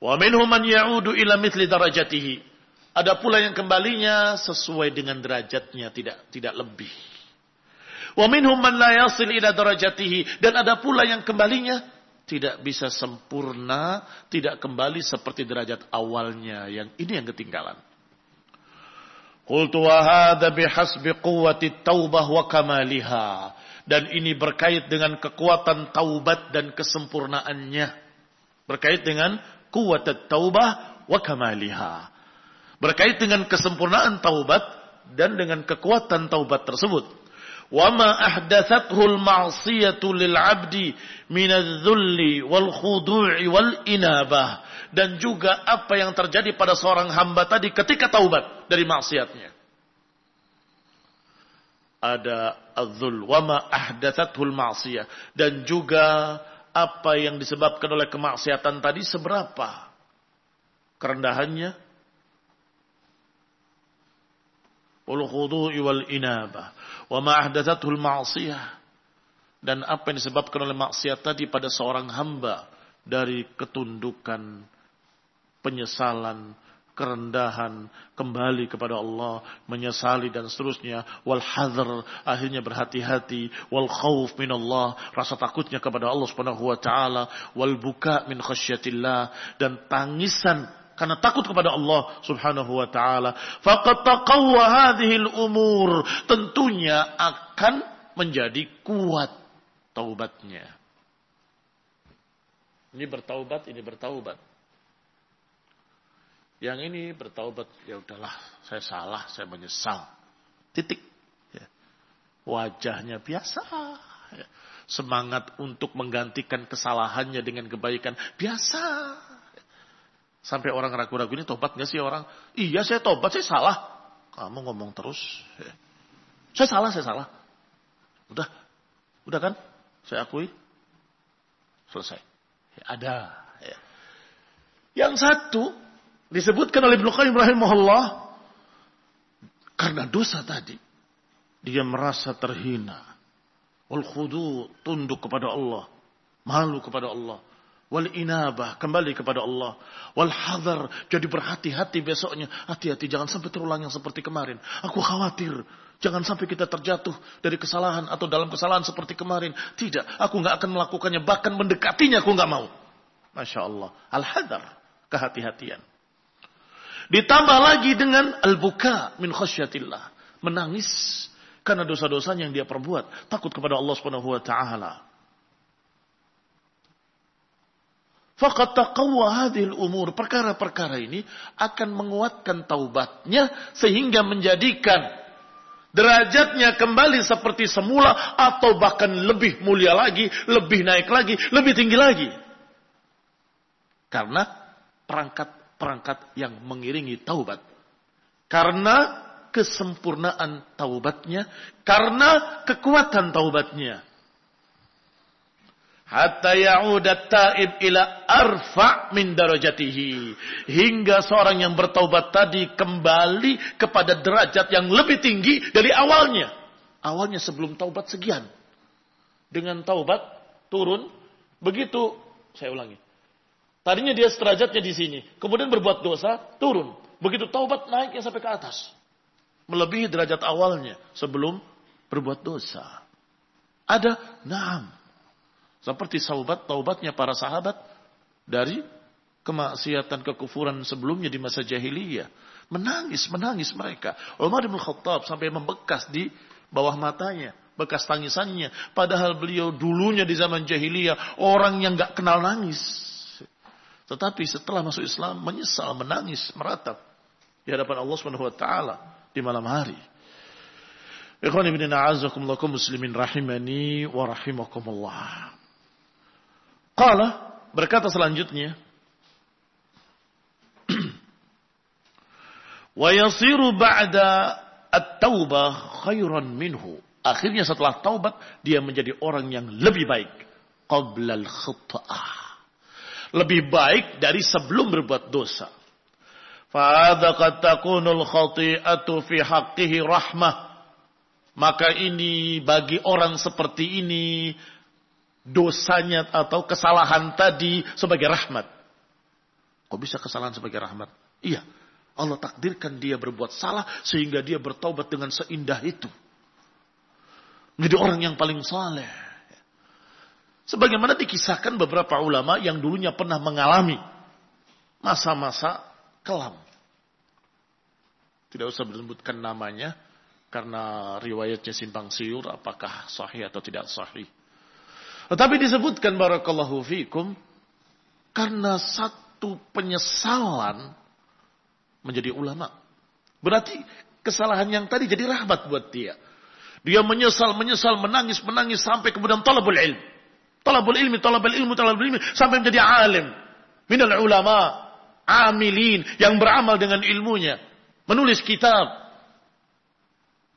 Wa minhum man ya'udu ila mithli darajatihi. Ada pula yang kembalinya sesuai dengan derajatnya, tidak tidak lebih. Wa minhum man la yasil ila darajatihi dan ada pula yang kembalinya tidak bisa sempurna, tidak kembali seperti derajat awalnya yang ini yang ketinggalan. Qultu wa hadha bihasbi quwwati taubah wa kamaliha. Dan ini berkait dengan kekuatan taubat dan kesempurnaannya. Berkait dengan kuat taubah wa kamaliha. Berkait dengan kesempurnaan taubat dan dengan kekuatan taubat tersebut. وما أحدثته المعصية للعبد من الذل والخضوع والإنابة dan juga apa yang terjadi pada seorang hamba tadi ketika taubat dari maksiatnya. Ada adzul wa ma ahdatsathul ma'siyah dan juga apa yang disebabkan oleh kemaksiatan tadi seberapa kerendahannya wal khudu'i wal inabah wa ma ahdatsatul dan apa yang disebabkan oleh maksiat tadi pada seorang hamba dari ketundukan, penyesalan, kerendahan, kembali kepada Allah, menyesali dan seterusnya, wal hadr, akhirnya berhati-hati, wal khauf min Allah, rasa takutnya kepada Allah Subhanahu wa taala, wal buka min khasyatillah. Dan tangisan karena takut kepada Allah Subhanahu wa taala. Faqad hadhihi umur tentunya akan menjadi kuat taubatnya. Ini bertaubat, ini bertaubat. Yang ini bertaubat, ya udahlah, saya salah, saya menyesal. Titik. Ya. Wajahnya biasa. Ya. Semangat untuk menggantikan kesalahannya dengan kebaikan biasa. Sampai orang ragu-ragu ini tobat gak sih orang? Iya saya tobat, saya salah. Kamu ngomong terus. Ya. Saya salah, saya salah. Udah, udah kan? Saya akui. Selesai. Ya, ada. Ya. Yang satu disebutkan oleh Ibnu Qayyim rahimahullah karena dosa tadi dia merasa terhina. Wal khudu tunduk kepada Allah, malu kepada Allah wal inabah kembali kepada Allah. Wal hadar jadi berhati-hati besoknya. Hati-hati jangan sampai terulang yang seperti kemarin. Aku khawatir jangan sampai kita terjatuh dari kesalahan atau dalam kesalahan seperti kemarin. Tidak aku nggak akan melakukannya. Bahkan mendekatinya aku nggak mau. Masya Allah. Al hadar kehati-hatian. Ditambah lagi dengan al buka min khasyatillah. Menangis karena dosa-dosanya yang dia perbuat. Takut kepada Allah Subhanahu wa taala Fakat taqawwa hadhil umur. Perkara-perkara ini akan menguatkan taubatnya sehingga menjadikan derajatnya kembali seperti semula atau bahkan lebih mulia lagi, lebih naik lagi, lebih tinggi lagi. Karena perangkat-perangkat yang mengiringi taubat. Karena kesempurnaan taubatnya, karena kekuatan taubatnya hatta ya'udat taib ila arfa min darajatihi. Hingga seorang yang bertaubat tadi kembali kepada derajat yang lebih tinggi dari awalnya. Awalnya sebelum taubat sekian. Dengan taubat turun. Begitu saya ulangi. Tadinya dia derajatnya di sini. Kemudian berbuat dosa turun. Begitu taubat naiknya sampai ke atas. Melebihi derajat awalnya sebelum berbuat dosa. Ada, naam. Seperti saubat, taubatnya para sahabat dari kemaksiatan kekufuran sebelumnya di masa jahiliyah. Menangis, menangis mereka. Umar bin Khattab sampai membekas di bawah matanya. Bekas tangisannya. Padahal beliau dulunya di zaman jahiliyah orang yang gak kenal nangis. Tetapi setelah masuk Islam menyesal, menangis, meratap di hadapan Allah Subhanahu wa taala di malam hari. Ikhwan ibn a'azakumullah muslimin rahimani wa rahimakumullah. Qala berkata selanjutnya (clears throat) wa yasiru ba'da at-taubah khairan minhu. Akhirnya setelah taubat dia menjadi orang yang lebih baik qabla al-khuta'ah. Lebih baik dari sebelum berbuat dosa. Fa'adha qad takunul khati'atu fi haqqihi rahmah. Maka ini bagi orang seperti ini dosanya atau kesalahan tadi sebagai rahmat. Kok bisa kesalahan sebagai rahmat? Iya, Allah takdirkan dia berbuat salah sehingga dia bertaubat dengan seindah itu. Menjadi orang yang paling saleh. Sebagaimana dikisahkan beberapa ulama yang dulunya pernah mengalami masa-masa kelam. Tidak usah disebutkan namanya karena riwayatnya simpang siur apakah sahih atau tidak sahih. Tetapi disebutkan barakallahu fikum karena satu penyesalan menjadi ulama. Berarti kesalahan yang tadi jadi rahmat buat dia. Dia menyesal, menyesal, menangis, menangis sampai kemudian talabul ilm. Talabul ilmi, talabul ilmu, talabul ilmi sampai menjadi alim. Minal ulama, amilin yang beramal dengan ilmunya, menulis kitab.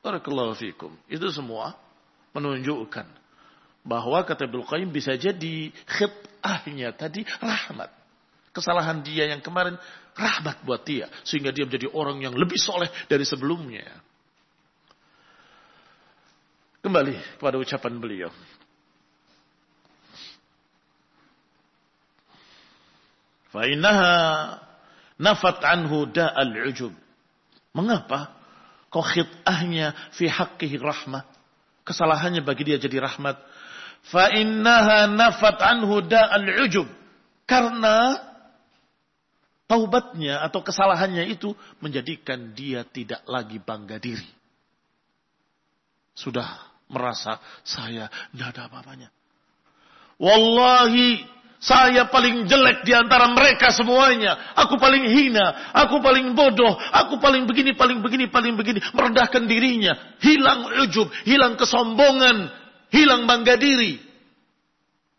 Barakallahu fikum. Itu semua menunjukkan bahwa kata Ibnu Qayyim bisa jadi khitahnya tadi rahmat. Kesalahan dia yang kemarin rahmat buat dia. Sehingga dia menjadi orang yang lebih soleh dari sebelumnya. Kembali kepada ucapan beliau. Fa'innaha nafat anhu da'al ujub. Mengapa? Kok khitahnya fi haqqihi rahmah. Kesalahannya bagi dia jadi rahmat. Fa'innaha nafat anhu da'al ujub. Karena taubatnya atau kesalahannya itu menjadikan dia tidak lagi bangga diri. Sudah merasa saya tidak ada apa-apanya. Wallahi saya paling jelek di antara mereka semuanya. Aku paling hina, aku paling bodoh, aku paling begini, paling begini, paling begini. Merendahkan dirinya. Hilang ujub, hilang kesombongan, hilang bangga diri.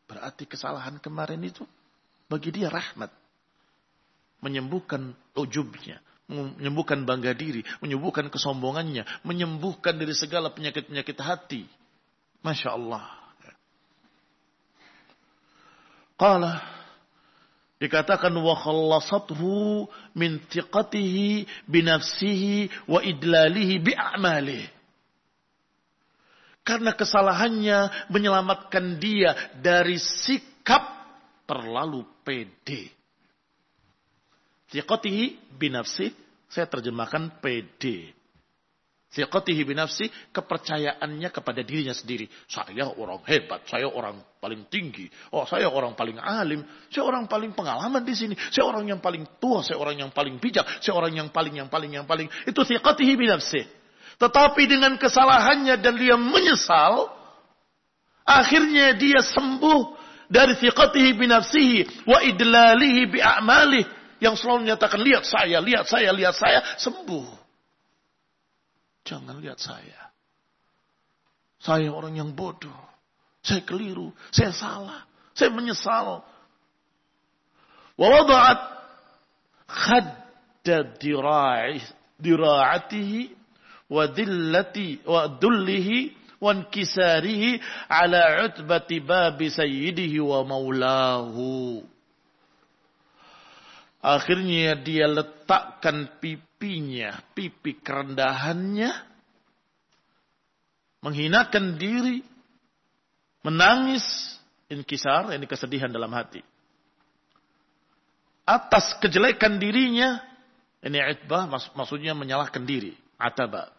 Berarti kesalahan kemarin itu bagi dia rahmat menyembuhkan ujubnya, menyembuhkan bangga diri, menyembuhkan kesombongannya, menyembuhkan dari segala penyakit-penyakit hati. Masya Allah. Qala dikatakan wa khallasathu min thiqatihi bi wa idlalihi bi a'malihi. Karena kesalahannya menyelamatkan dia dari sikap terlalu pede. Thiqatihi binafsi, saya terjemahkan PD. Thiqatihi binafsi, kepercayaannya kepada dirinya sendiri. Saya orang hebat, saya orang paling tinggi, oh saya orang paling alim, saya orang paling pengalaman di sini, saya orang yang paling tua, saya orang yang paling bijak, saya orang yang paling, yang paling, yang paling. Itu thiqatihi binafsi. Tetapi dengan kesalahannya dan dia menyesal, akhirnya dia sembuh dari thiqatihi binafsihi wa idlalihi bi'amalihi yang selalu menyatakan lihat saya, lihat saya, lihat saya, sembuh. Jangan lihat saya. Saya orang yang bodoh. Saya keliru, saya salah, saya menyesal. Wa wada'at khadda dira'atihi wa dillati wa dullihi wa inkisarihi ala utbati babi sayyidihi wa maulahu. Akhirnya dia letakkan pipinya, pipi kerendahannya, menghinakan diri, menangis, inkisar, ini kesedihan dalam hati. Atas kejelekan dirinya, ini itbah maksudnya menyalahkan diri, ataba,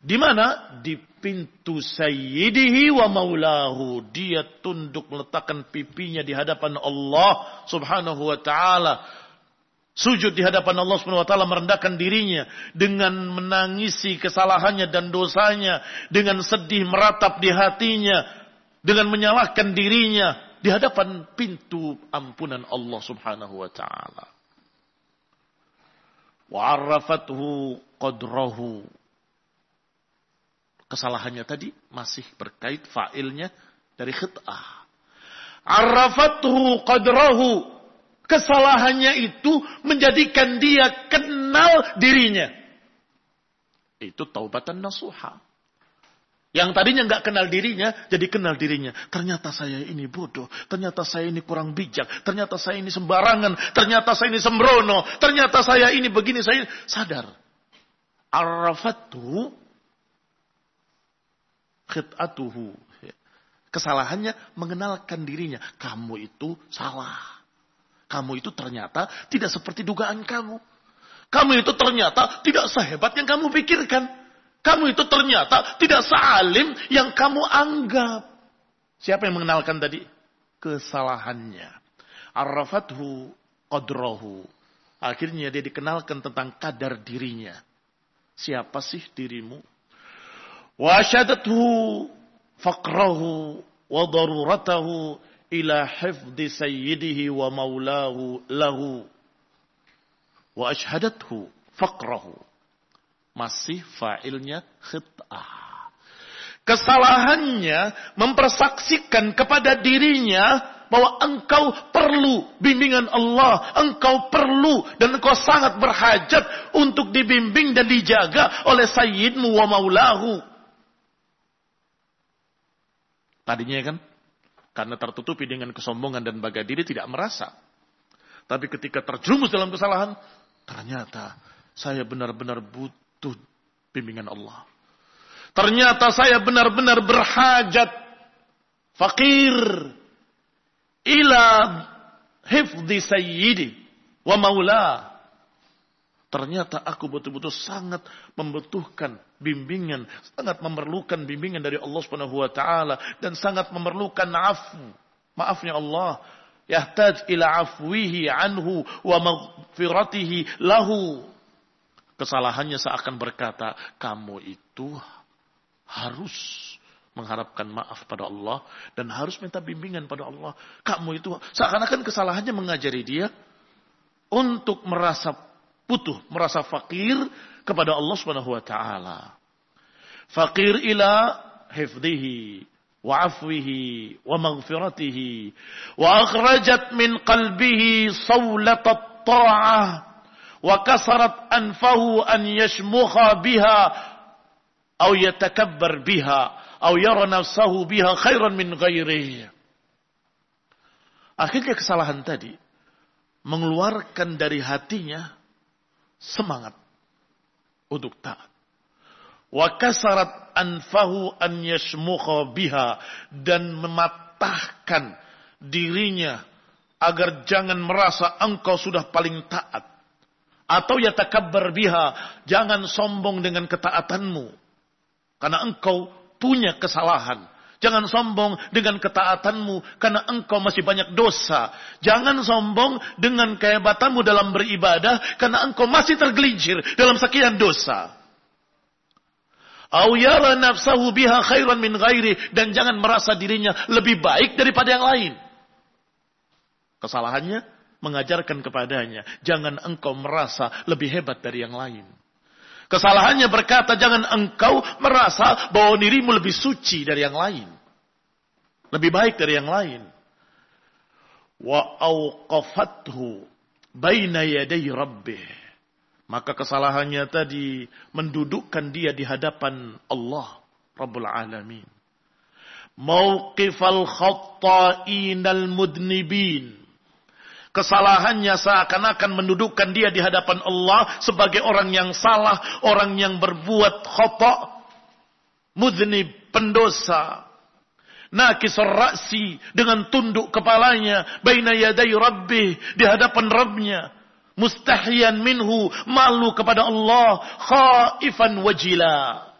Di mana? Di pintu sayyidihi wa maulahu. Dia tunduk meletakkan pipinya di hadapan Allah subhanahu wa ta'ala. Sujud di hadapan Allah subhanahu wa ta'ala merendahkan dirinya. Dengan menangisi kesalahannya dan dosanya. Dengan sedih meratap di hatinya. Dengan menyalahkan dirinya. Di hadapan pintu ampunan Allah subhanahu wa ta'ala. Wa'arrafathu qadrahu kesalahannya tadi masih berkait fa'ilnya dari khit'ah. Arrafathu qadrahu. Kesalahannya itu menjadikan dia kenal dirinya. Itu taubatan nasuha. Yang tadinya nggak kenal dirinya, jadi kenal dirinya. Ternyata saya ini bodoh. Ternyata saya ini kurang bijak. Ternyata saya ini sembarangan. Ternyata saya ini sembrono. Ternyata saya ini begini. Saya sadar. Arrafatu khit'atuhu. Kesalahannya mengenalkan dirinya. Kamu itu salah. Kamu itu ternyata tidak seperti dugaan kamu. Kamu itu ternyata tidak sehebat yang kamu pikirkan. Kamu itu ternyata tidak sealim yang kamu anggap. Siapa yang mengenalkan tadi? Kesalahannya. Arrafathu qadrahu. Akhirnya dia dikenalkan tentang kadar dirinya. Siapa sih dirimu? وأشادته فقره وضرورته إلى حفظ سيده ومولاه له وأشهدته فقره masih fa'ilnya khit'ah. Kesalahannya mempersaksikan kepada dirinya bahwa engkau perlu bimbingan Allah, engkau perlu dan engkau sangat berhajat untuk dibimbing dan dijaga oleh sayyidmu wa maulahu. Tadinya kan, karena tertutupi dengan kesombongan dan bagai diri tidak merasa. Tapi ketika terjerumus dalam kesalahan, ternyata saya benar-benar butuh bimbingan Allah. Ternyata saya benar-benar berhajat, fakir, ila hifdi sayyidi wa maula Ternyata aku betul-betul sangat membutuhkan bimbingan, sangat memerlukan bimbingan dari Allah Subhanahu wa taala dan sangat memerlukan afu. Maafnya Allah, yahtaj ila afwihi anhu wa maghfiratihi lahu. Kesalahannya seakan berkata, kamu itu harus mengharapkan maaf pada Allah dan harus minta bimbingan pada Allah. Kamu itu seakan-akan kesalahannya mengajari dia untuk merasa butuh, merasa fakir kepada Allah Subhanahu wa taala. Fakir ila hifdhihi wa afwihi wa maghfiratihi wa akhrajat min qalbihi sawlat at-ta'ah wa kasarat anfahu an yashmukha biha aw yatakabbar biha aw yara nafsahu biha khairan min ghairihi. Akhirnya kesalahan tadi mengeluarkan dari hatinya semangat untuk taat. Wa kasarat anfahu an yashmukha biha dan mematahkan dirinya agar jangan merasa engkau sudah paling taat. Atau yatakabbar biha jangan sombong dengan ketaatanmu. Karena engkau punya kesalahan Jangan sombong dengan ketaatanmu karena engkau masih banyak dosa. Jangan sombong dengan kehebatanmu dalam beribadah karena engkau masih tergelincir dalam sekian dosa. Au yara nafsahu biha khairan min ghairi dan jangan merasa dirinya lebih baik daripada yang lain. Kesalahannya mengajarkan kepadanya, jangan engkau merasa lebih hebat dari yang lain. Kesalahannya berkata, jangan engkau merasa bahwa dirimu lebih suci dari yang lain. Lebih baik dari yang lain. Wa awqafathu baina yaday rabbih. Maka kesalahannya tadi mendudukkan dia di hadapan Allah Rabbul Alamin. Mauqifal khatta'inal mudnibin. Kesalahannya seakan-akan mendudukkan dia di hadapan Allah sebagai orang yang salah, orang yang berbuat khata, mudnib, pendosa. Nakisar ra'si dengan tunduk kepalanya baina yaday rabbih di hadapan Rabbnya mustahyan minhu malu kepada Allah khaifan wajila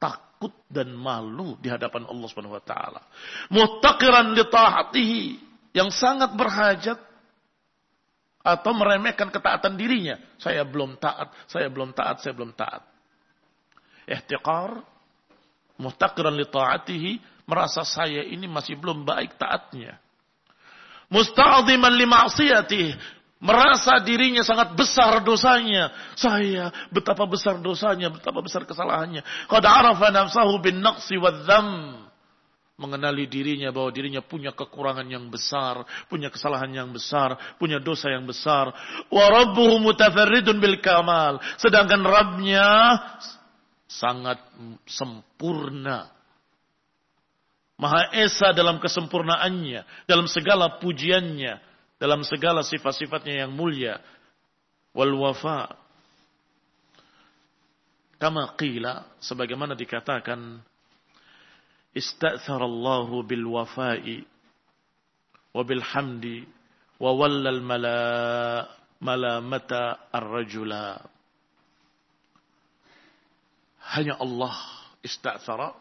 takut dan malu di hadapan Allah Subhanahu wa taala. Muttaqiran li yang sangat berhajat atau meremehkan ketaatan dirinya. Saya belum taat, saya belum taat, saya belum taat. Ihtiqar, muhtaqiran li ta'atihi, merasa saya ini masih belum baik taatnya. Musta'ziman li ma'siyatihi, merasa dirinya sangat besar dosanya. Saya betapa besar dosanya, betapa besar kesalahannya. Qad arafa nafsahu bin naqsi wa dham mengenali dirinya bahwa dirinya punya kekurangan yang besar, punya kesalahan yang besar, punya dosa yang besar. Bil kamal. Sedangkan Rabbnya sangat sempurna. Maha Esa dalam kesempurnaannya, dalam segala pujiannya, dalam segala sifat-sifatnya yang mulia. Wal wafa. Kama qila, sebagaimana dikatakan استأثر الله بالوفاء وبالحمد وولى الملامة الرجل hanya Allah ista'thara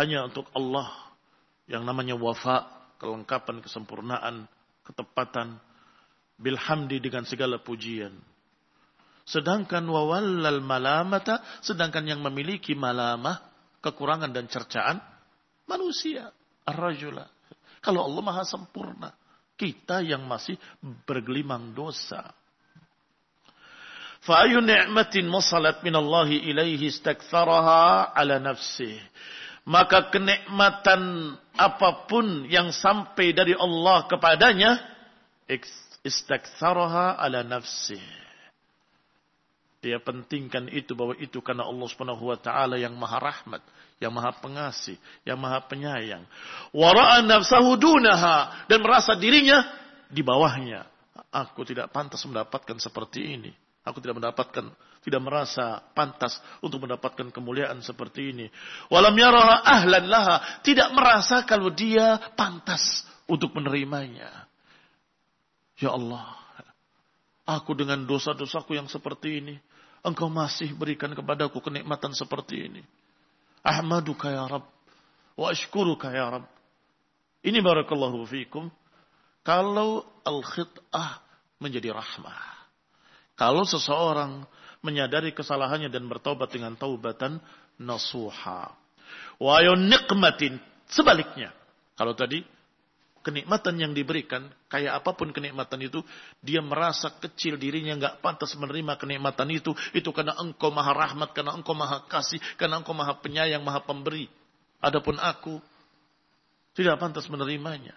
hanya untuk Allah yang namanya wafa kelengkapan kesempurnaan ketepatan bilhamdi dengan segala pujian sedangkan wawallal malamata sedangkan yang memiliki malamah kekurangan dan cercaan manusia. Ar-rajula. Kalau Allah maha sempurna. Kita yang masih bergelimang dosa. Fa'ayu ni'matin musalat minallahi ilaihi istaktharaha ala nafsih. Maka kenikmatan apa pun yang sampai dari Allah kepadanya, istaktharaha ala nafsih dia pentingkan itu bahwa itu karena Allah Subhanahu wa taala yang Maha Rahmat, yang Maha Pengasih, yang Maha Penyayang. Wa ra'a nafsahu dan merasa dirinya di bawahnya. Aku tidak pantas mendapatkan seperti ini. Aku tidak mendapatkan, tidak merasa pantas untuk mendapatkan kemuliaan seperti ini. Walam yaraha ahlan laha. Tidak merasa kalau dia pantas untuk menerimanya. Ya Allah, aku dengan dosa-dosaku yang seperti ini engkau masih berikan kepadaku kenikmatan seperti ini. Ahmaduka ya Rabb. Wa ashkuruka ya Rabb. Ini barakallahu fikum. Kalau al-khit'ah menjadi rahmah. Kalau seseorang menyadari kesalahannya dan bertobat dengan taubatan nasuha. Wa nikmatin. Sebaliknya. Kalau tadi kenikmatan yang diberikan, kayak apa pun kenikmatan itu, dia merasa kecil dirinya nggak pantas menerima kenikmatan itu. Itu karena engkau maha rahmat, karena engkau maha kasih, karena engkau maha penyayang, maha pemberi. Adapun aku, tidak pantas menerimanya.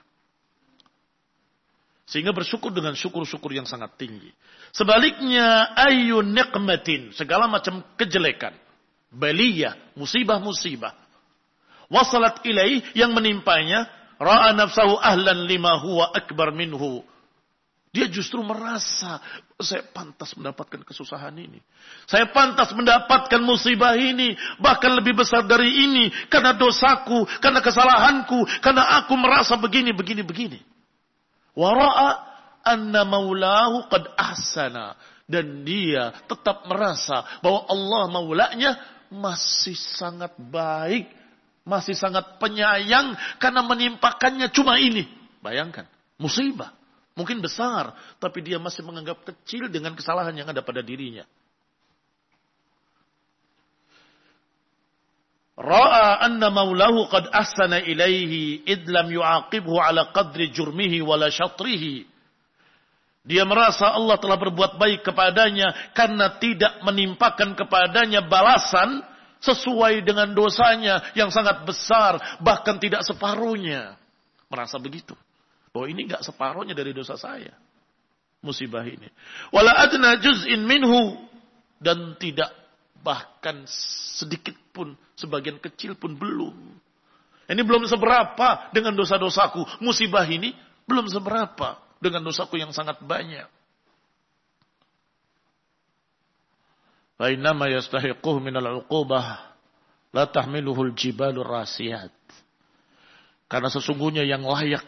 Sehingga bersyukur dengan syukur-syukur yang sangat tinggi. Sebaliknya, ayu nikmatin, segala macam kejelekan. Baliyah, musibah-musibah. Wasalat ilaih yang menimpanya, Ra'a nafsahu ahlan lima huwa akbar minhu. Dia justru merasa saya pantas mendapatkan kesusahan ini. Saya pantas mendapatkan musibah ini. Bahkan lebih besar dari ini. Karena dosaku, karena kesalahanku, karena aku merasa begini, begini, begini. Wara'a anna maulahu qad ahsana. Dan dia tetap merasa bahwa Allah maulanya masih sangat baik masih sangat penyayang karena menimpakannya cuma ini. Bayangkan, musibah. Mungkin besar, tapi dia masih menganggap kecil dengan kesalahan yang ada pada dirinya. Ra'a anna maulahu qad ahsana ilaihi id lam yu'aqibhu ala qadri jurmihi wala syatrihi. Dia merasa Allah telah berbuat baik kepadanya karena tidak menimpakan kepadanya balasan sesuai dengan dosanya yang sangat besar, bahkan tidak separuhnya. Merasa begitu. Bahwa ini nggak separuhnya dari dosa saya. Musibah ini. Wala adna juz'in minhu. Dan tidak bahkan sedikit pun, sebagian kecil pun belum. Ini belum seberapa dengan dosa-dosaku. Musibah ini belum seberapa dengan dosaku yang sangat banyak. Fainama yastahiquh minal uqubah la tahmiluhul jibalur rasiyat. Karena sesungguhnya yang layak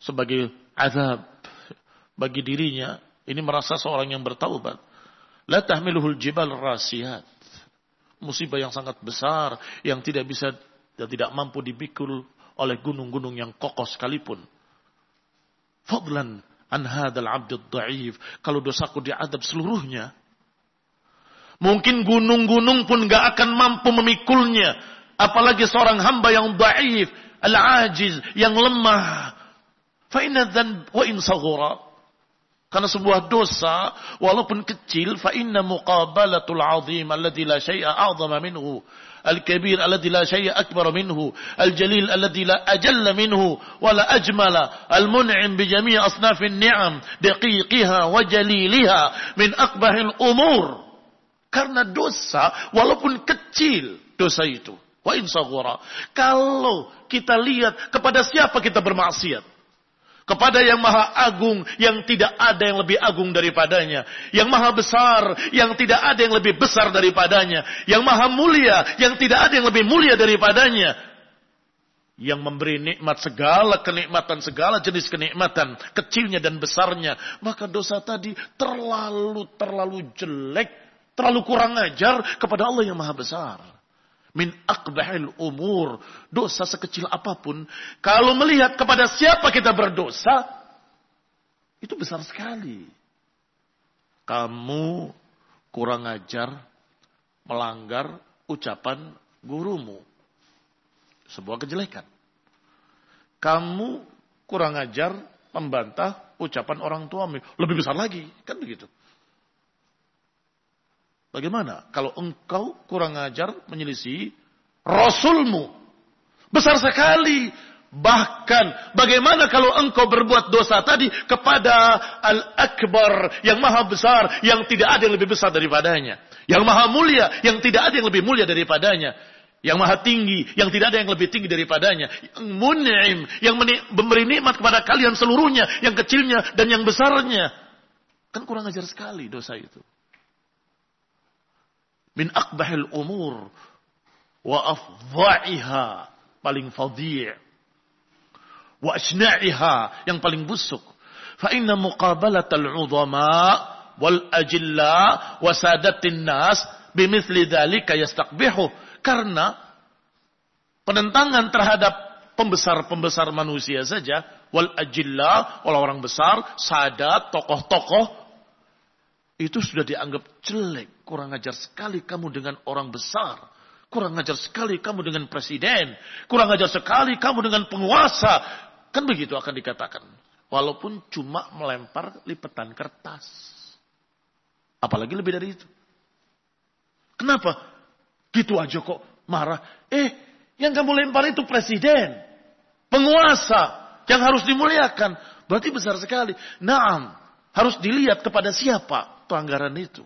sebagai azab bagi dirinya ini merasa seorang yang bertaubat. La tahmiluhul jibal rasiyat. musibah yang sangat besar yang tidak bisa dan tidak mampu dipikul oleh gunung-gunung yang kokoh sekalipun. Fadlan an hadal abdul da'if. Kalau dosaku diadab seluruhnya. Mungkin gunung-gunung pun gak akan mampu memikulnya. Apalagi seorang hamba yang da'if. Al-ajiz. Yang lemah. Fa'inna dhan wa in karena sebuah dosa, walaupun kecil, fa inna muqabalatul azim alladhi la syai'a a'zama minhu. Al-kabir alladhi la syai'a akbar minhu. Al-jalil alladhi la ajalla minhu. Wala ajmala. Al-mun'im bi jami' asnafin ni'am. Daqiqiha wa jaliliha. Min akbahil umur. Karena dosa, walaupun kecil dosa itu. Wa insagura. Kalau kita lihat kepada siapa kita bermaksiat? Kepada yang maha agung yang tidak ada yang lebih agung daripadanya. Yang maha besar yang tidak ada yang lebih besar daripadanya. Yang maha mulia yang tidak ada yang lebih mulia daripadanya. Yang memberi nikmat segala kenikmatan segala jenis kenikmatan kecilnya dan besarnya. Maka dosa tadi terlalu terlalu jelek terlalu kurang ajar kepada Allah yang maha besar min akbahil umur. Dosa sekecil apa pun. Kalau melihat kepada siapa kita berdosa. Itu besar sekali. Kamu kurang ajar. Melanggar ucapan gurumu. Sebuah kejelekan. Kamu kurang ajar membantah ucapan orang tuamu. Lebih besar lagi. Kan begitu. Bagaimana kalau engkau kurang ajar menyelisih Rasulmu? Besar sekali. Bahkan bagaimana kalau engkau berbuat dosa tadi kepada Al-Akbar yang maha besar yang tidak ada yang lebih besar daripadanya. Yang maha mulia yang tidak ada yang lebih mulia daripadanya. Yang maha tinggi yang tidak ada yang lebih tinggi daripadanya. Yang mun'im yang memberi nikmat kepada kalian seluruhnya. Yang kecilnya dan yang besarnya. Kan kurang ajar sekali dosa itu min akbahil umur wa afdha'iha paling fadhi' wa asna'iha yang paling busuk. Fa inna muqabalatal udhama wal ajilla wa sadatin nas bimithli dzalika yastaqbihu karena penentangan terhadap pembesar-pembesar manusia saja wal ajilla orang-orang besar sadat tokoh-tokoh itu sudah dianggap jelek. Kurang ajar sekali kamu dengan orang besar. Kurang ajar sekali kamu dengan presiden. Kurang ajar sekali kamu dengan penguasa. Kan begitu akan dikatakan. Walaupun cuma melempar lipetan kertas. Apalagi lebih dari itu. Kenapa? Gitu aja kok marah. Eh, yang kamu lempar itu presiden. Penguasa. Yang harus dimuliakan. Berarti besar sekali. Naam. Harus dilihat kepada siapa pelanggaran itu.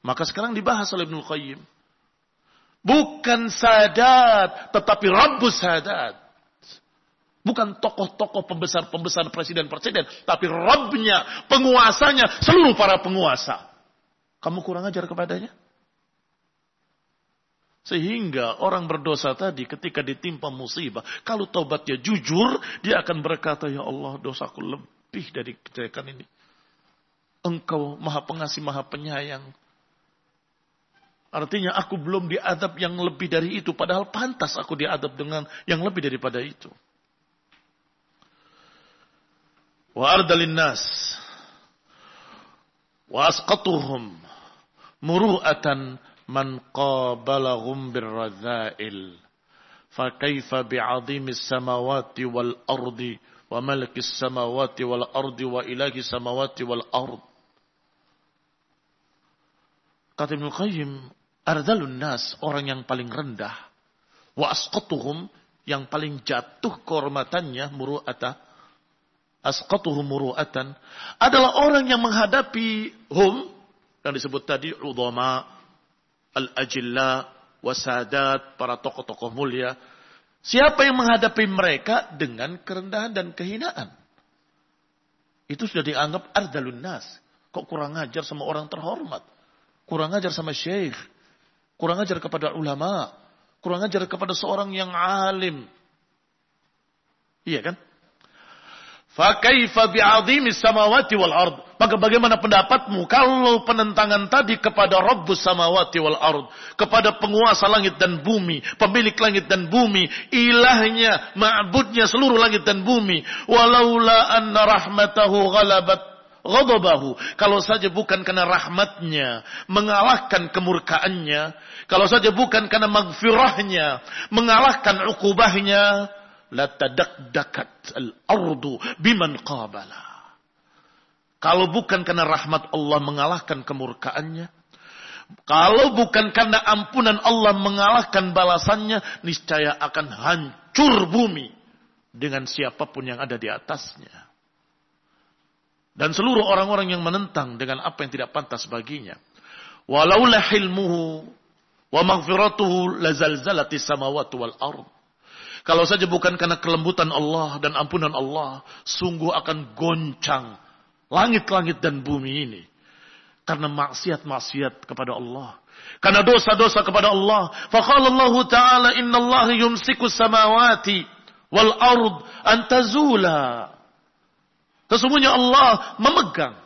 Maka sekarang dibahas oleh Ibnu Qayyim. Bukan sadat, tetapi Rabbus sadat. Bukan tokoh-tokoh pembesar-pembesar presiden-presiden, tapi Rabbnya, penguasanya, seluruh para penguasa. Kamu kurang ajar kepadanya? Sehingga orang berdosa tadi ketika ditimpa musibah, kalau taubatnya jujur, dia akan berkata, Ya Allah dosaku lebih dari kejelekan ini. Engkau maha pengasih, maha penyayang. Artinya aku belum diadab yang lebih dari itu. Padahal pantas aku diadab dengan yang lebih daripada itu. Wa ardalin nas. Wa asqatuhum. Muru'atan man qabalahum birradha'il. Fakaifa bi'azimis samawati wal ardi. Wa malikis samawati wal ardi wa ilahi samawati wal ardi. Kata Ibnu Qayyim, ardalun nas, orang yang paling rendah. Wa asqatuhum, yang paling jatuh kehormatannya, muru'ata. Asqatuhum muru'atan. Adalah orang yang menghadapi hum, yang disebut tadi, udhama, al-ajilla, wasadat, para tokoh-tokoh mulia. Siapa yang menghadapi mereka dengan kerendahan dan kehinaan? Itu sudah dianggap ardalun nas. Kok kurang ajar sama orang terhormat? Kurang ajar sama syekh, kurang ajar kepada ulama, kurang ajar kepada seorang yang alim. Iya kan? Fakaifa bi'azimis samawati wal ard. Maka bagaimana pendapatmu kalau penentangan tadi kepada Rabbus samawati wal ard, kepada penguasa langit dan bumi, pemilik langit dan bumi, ilahnya, ma'budnya seluruh langit dan bumi, walaula anna rahmatahu ghalabat ghadabahu. Kalau saja bukan karena rahmatnya mengalahkan kemurkaannya, kalau saja bukan karena magfirahnya mengalahkan ukubahnya, latadakdakat al-ardu biman qabala. Kalau bukan karena rahmat Allah mengalahkan kemurkaannya, kalau bukan karena ampunan Allah mengalahkan balasannya, niscaya akan hancur bumi dengan siapa pun yang ada di atasnya. Dan seluruh orang-orang yang menentang dengan apa yang tidak pantas baginya. Walaulah hilmuhu wa maghfiratuhu lazalzalati samawati wal ardh kalau saja bukan karena kelembutan Allah dan ampunan Allah, sungguh akan goncang langit-langit dan bumi ini. Karena maksiat-maksiat kepada Allah. Karena dosa-dosa kepada Allah. Faqala Allah Ta'ala inna Allah yumsiku samawati wal ard antazula. Sesungguhnya Allah memegang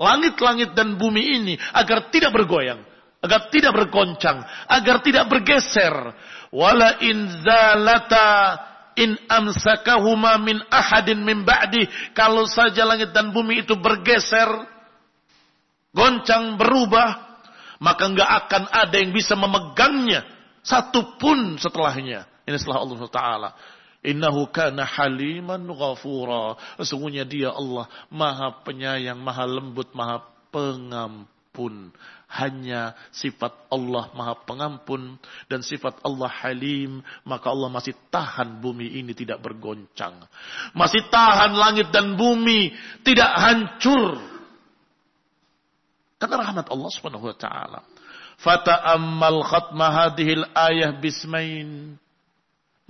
langit-langit dan bumi ini agar tidak bergoyang, agar tidak bergoncang, agar tidak bergeser. Wala in zalata in amsakahuma min ahadin min ba'di. Kalau saja langit dan bumi itu bergeser goncang berubah maka enggak akan ada yang bisa memegangnya satupun setelahnya. Ini setelah Allah taala Innahu kana haliman ghafura. Sesungguhnya dia Allah maha penyayang, maha lembut, maha pengampun hanya sifat Allah maha pengampun dan sifat Allah halim, maka Allah masih tahan bumi ini tidak bergoncang. Masih tahan langit dan bumi tidak hancur. Karena rahmat Allah subhanahu wa ta'ala. Fata'ammal khatma hadihil ayah bismain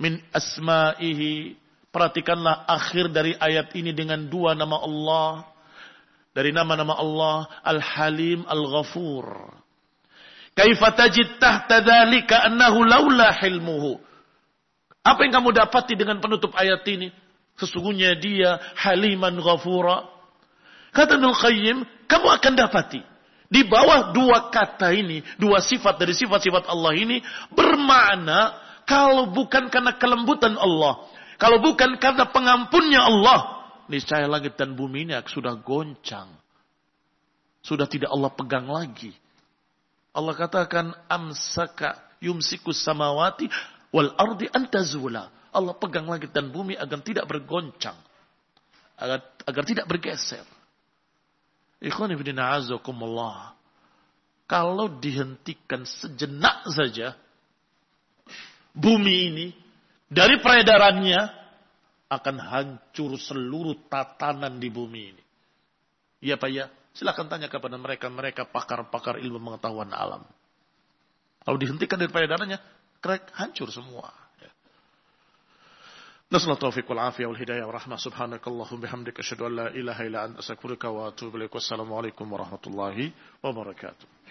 min asma'ihi. Perhatikanlah akhir dari ayat ini dengan dua nama Allah dari nama-nama Allah Al-Halim Al-Ghafur. Kaifa tajid tahta dhalika annahu laula hilmuhu. Apa yang kamu dapati dengan penutup ayat ini? Sesungguhnya dia haliman ghafura. Kata Nul Qayyim, kamu akan dapati. Di bawah dua kata ini, dua sifat dari sifat-sifat Allah ini, bermakna kalau bukan karena kelembutan Allah, kalau bukan karena pengampunnya Allah, niscaya langit dan bumi ini sudah goncang. Sudah tidak Allah pegang lagi. Allah katakan amsaka yumsikus samawati wal ardi antazula. Allah pegang langit dan bumi agar tidak bergoncang. Agar, agar tidak bergeser. Ikhwan ibn azakumullah. Kalau dihentikan sejenak saja bumi ini dari peredarannya akan hancur seluruh tatanan di bumi ini. Iya Pak ya, silahkan tanya kepada mereka, mereka pakar-pakar ilmu pengetahuan alam. Kalau dihentikan dari peredarannya, krek hancur semua. Taufiq wal afiyah wal hidayah wa rahmah subhanakallahum bihamdika asyhadu an la ilaha illa anta astaghfiruka wa atubu ilaik. Wassalamualaikum warahmatullahi wabarakatuh.